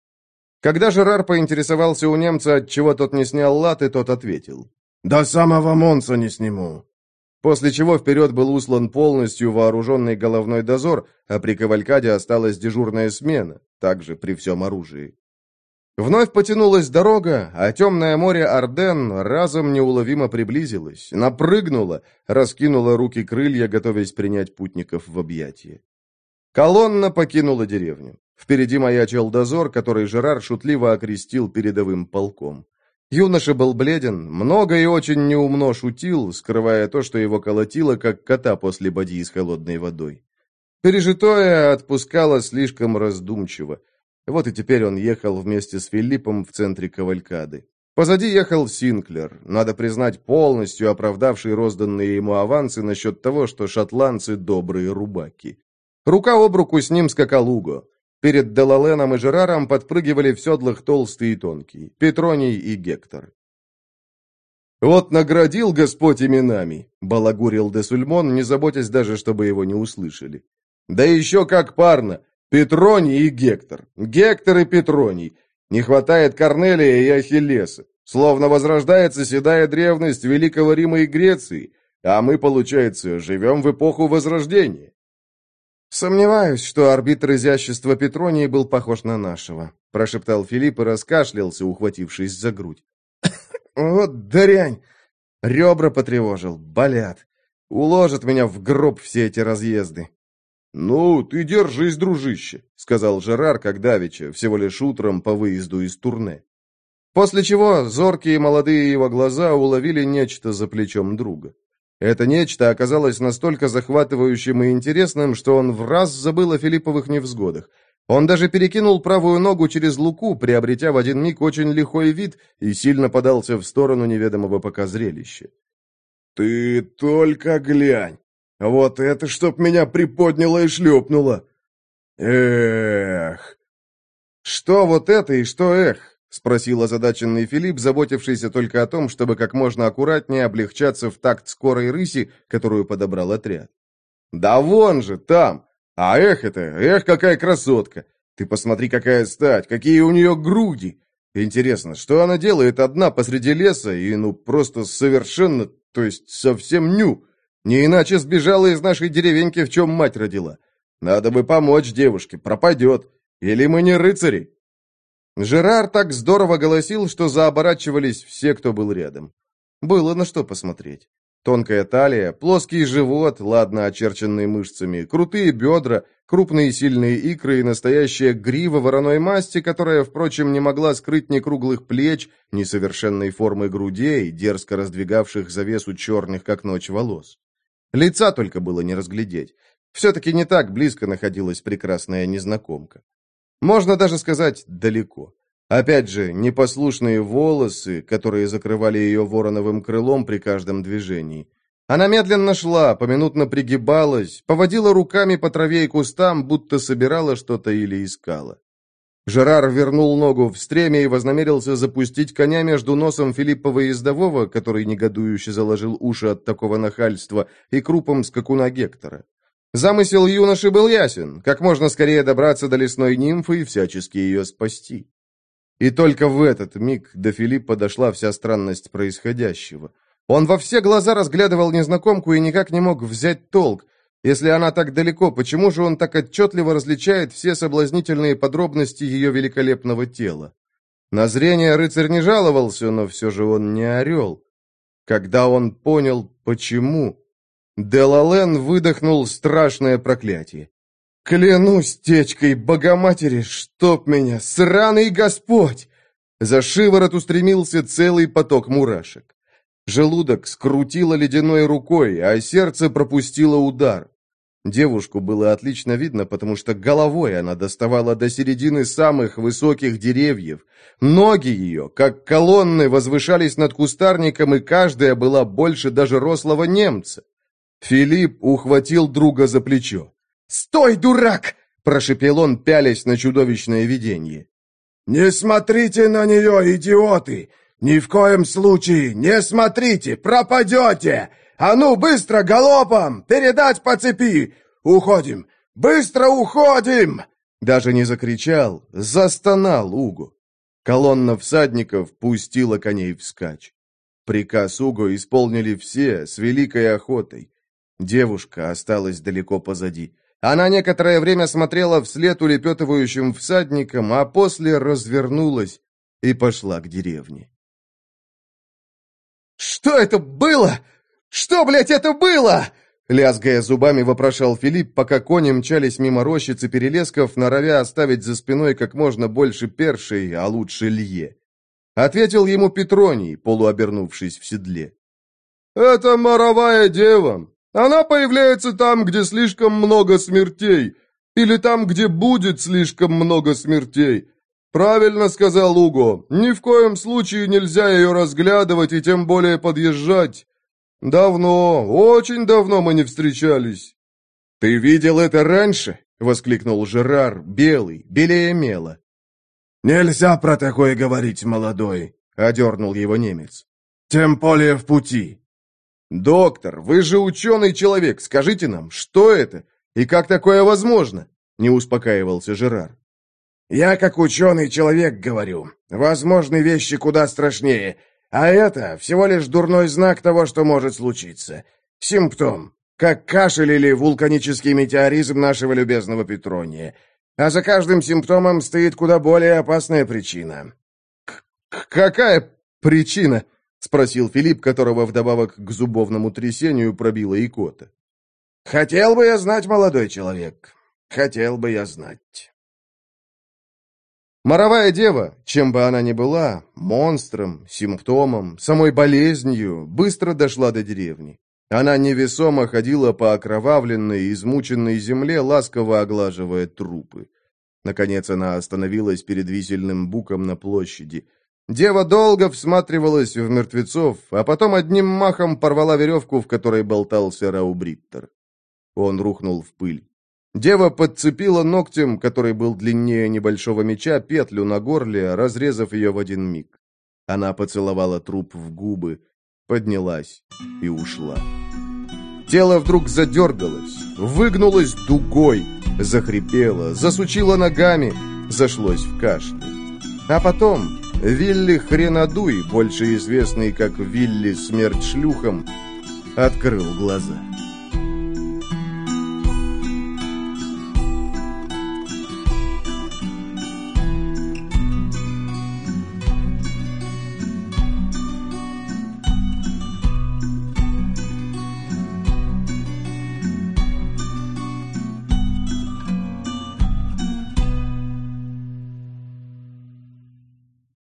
Когда Жерар поинтересовался у немца, от чего тот не снял латы, тот ответил. «До самого Монса не сниму». После чего вперед был услан полностью вооруженный головной дозор, а при кавалькаде осталась дежурная смена, также при всем оружии. Вновь потянулась дорога, а темное море Орден разом неуловимо приблизилось, напрыгнуло, раскинуло руки крылья, готовясь принять путников в объятия. Колонна покинула деревню. Впереди маячил дозор, который Жерар шутливо окрестил передовым полком. Юноша был бледен, много и очень неумно шутил, скрывая то, что его колотило, как кота после бадьи с холодной водой. Пережитое отпускало слишком раздумчиво. Вот и теперь он ехал вместе с Филиппом в центре кавалькады. Позади ехал Синклер, надо признать, полностью оправдавший розданные ему авансы насчет того, что шотландцы добрые рубаки. Рука об руку с ним скакал Уго. Перед Делаленом и Жераром подпрыгивали в седлах толстый и тонкий, Петроний и Гектор. «Вот наградил Господь именами», — балагурил де Сульмон, не заботясь даже, чтобы его не услышали. «Да еще как парно! Петроний и Гектор. Гектор и Петроний. Не хватает Корнелия и Ахиллеса. Словно возрождается седая древность Великого Рима и Греции, а мы, получается, живем в эпоху Возрождения. «Сомневаюсь, что арбитр изящества Петронии был похож на нашего», прошептал Филипп и раскашлялся, ухватившись за грудь. «Вот дрянь! Ребра потревожил, болят. Уложат меня в гроб все эти разъезды. «Ну, ты держись, дружище», — сказал Жерар, как давеча, всего лишь утром по выезду из турне. После чего зоркие молодые его глаза уловили нечто за плечом друга. Это нечто оказалось настолько захватывающим и интересным, что он в раз забыл о Филипповых невзгодах. Он даже перекинул правую ногу через луку, приобретя в один миг очень лихой вид, и сильно подался в сторону неведомого пока зрелища. «Ты только глянь! Вот это чтоб меня приподняло и шлепнуло! Эх!» «Что вот это и что эх?» — спросил озадаченный Филипп, заботившийся только о том, чтобы как можно аккуратнее облегчаться в такт скорой рыси, которую подобрал отряд. «Да вон же, там! А эх это, эх, какая красотка! Ты посмотри, какая стать, какие у нее груди! Интересно, что она делает одна посреди леса и, ну, просто совершенно, то есть совсем ню?» Не иначе сбежала из нашей деревеньки, в чем мать родила. Надо бы помочь девушке, пропадет. Или мы не рыцари?» Жерар так здорово голосил, что заоборачивались все, кто был рядом. Было на что посмотреть. Тонкая талия, плоский живот, ладно очерченный мышцами, крутые бедра, крупные сильные икры и настоящая грива вороной масти, которая, впрочем, не могла скрыть ни круглых плеч, ни совершенной формы грудей, дерзко раздвигавших завесу черных, как ночь, волос. Лица только было не разглядеть. Все-таки не так близко находилась прекрасная незнакомка. Можно даже сказать, далеко. Опять же, непослушные волосы, которые закрывали ее вороновым крылом при каждом движении. Она медленно шла, поминутно пригибалась, поводила руками по траве и кустам, будто собирала что-то или искала. Жерар вернул ногу в стреме и вознамерился запустить коня между носом Филиппова ездового, который негодующе заложил уши от такого нахальства, и крупом скакуна Гектора. Замысел юноши был ясен, как можно скорее добраться до лесной нимфы и всячески ее спасти. И только в этот миг до Филиппа дошла вся странность происходящего. Он во все глаза разглядывал незнакомку и никак не мог взять толк, если она так далеко, почему же он так отчетливо различает все соблазнительные подробности ее великолепного тела? На зрение рыцарь не жаловался, но все же он не орел. Когда он понял, почему, Делален выдохнул страшное проклятие. «Клянусь течкой Богоматери, чтоб меня, сраный Господь!» За шиворот устремился целый поток мурашек. Желудок скрутило ледяной рукой, а сердце пропустило удар. Девушку было отлично видно, потому что головой она доставала до середины самых высоких деревьев. Ноги ее, как колонны, возвышались над кустарником, и каждая была больше даже рослого немца. Филипп ухватил друга за плечо. «Стой, дурак!» – прошепел он, пялясь на чудовищное видение. «Не смотрите на нее, идиоты! Ни в коем случае не смотрите, пропадете! А ну, быстро, галопом! Передать по цепи! Уходим! Быстро уходим!» Даже не закричал, застонал Угу. Колонна всадников пустила коней вскачь. Приказ Уго исполнили все с великой охотой. Девушка осталась далеко позади. Она некоторое время смотрела вслед улепетывающим всадникам, а после развернулась и пошла к деревне. «Что это было? Что, блядь, это было?» Лязгая зубами, вопрошал Филипп, пока кони мчались мимо рощицы перелесков, норовя оставить за спиной как можно больше першей, а лучше лье. Ответил ему Петроний, полуобернувшись в седле. «Это моровая дева. Она появляется там, где слишком много смертей, или там, где будет слишком много смертей. Правильно сказал Уго, ни в коем случае нельзя ее разглядывать и тем более подъезжать. Давно, очень давно мы не встречались. Ты видел это раньше? воскликнул Жерар, белый, белее мела. Нельзя про такое говорить, молодой, одернул его немец. Тем более в пути. Доктор, вы же ученый человек, скажите нам, что это и как такое возможно? Не успокаивался Жерар. Я как ученый человек говорю. Возможны вещи куда страшнее. А это всего лишь дурной знак того, что может случиться. Симптом. Как кашель или вулканический метеоризм нашего любезного Петрония. А за каждым симптомом стоит куда более опасная причина. «Какая причина?» — спросил Филипп, которого вдобавок к зубовному трясению пробила икота. «Хотел бы я знать, молодой человек. Хотел бы я знать». Моровая дева, чем бы она ни была, монстром, симптомом, самой болезнью, быстро дошла до деревни. Она невесомо ходила по окровавленной, измученной земле, ласково оглаживая трупы. Наконец она остановилась перед висельным буком на площади. Дева долго всматривалась в мертвецов, а потом одним махом порвала веревку, в которой болтался Раубриттер. Он рухнул в пыль. Дева подцепила ногтем, который был длиннее небольшого меча, петлю на горле, разрезав ее в один миг. Она поцеловала труп в губы, поднялась и ушла. Тело вдруг задергалось, выгнулось дугой, захрипело, засучило ногами, зашлось в кашле. А потом Вилли Хренадуй, больше известный как Вилли Смерть Шлюхом, открыл глаза.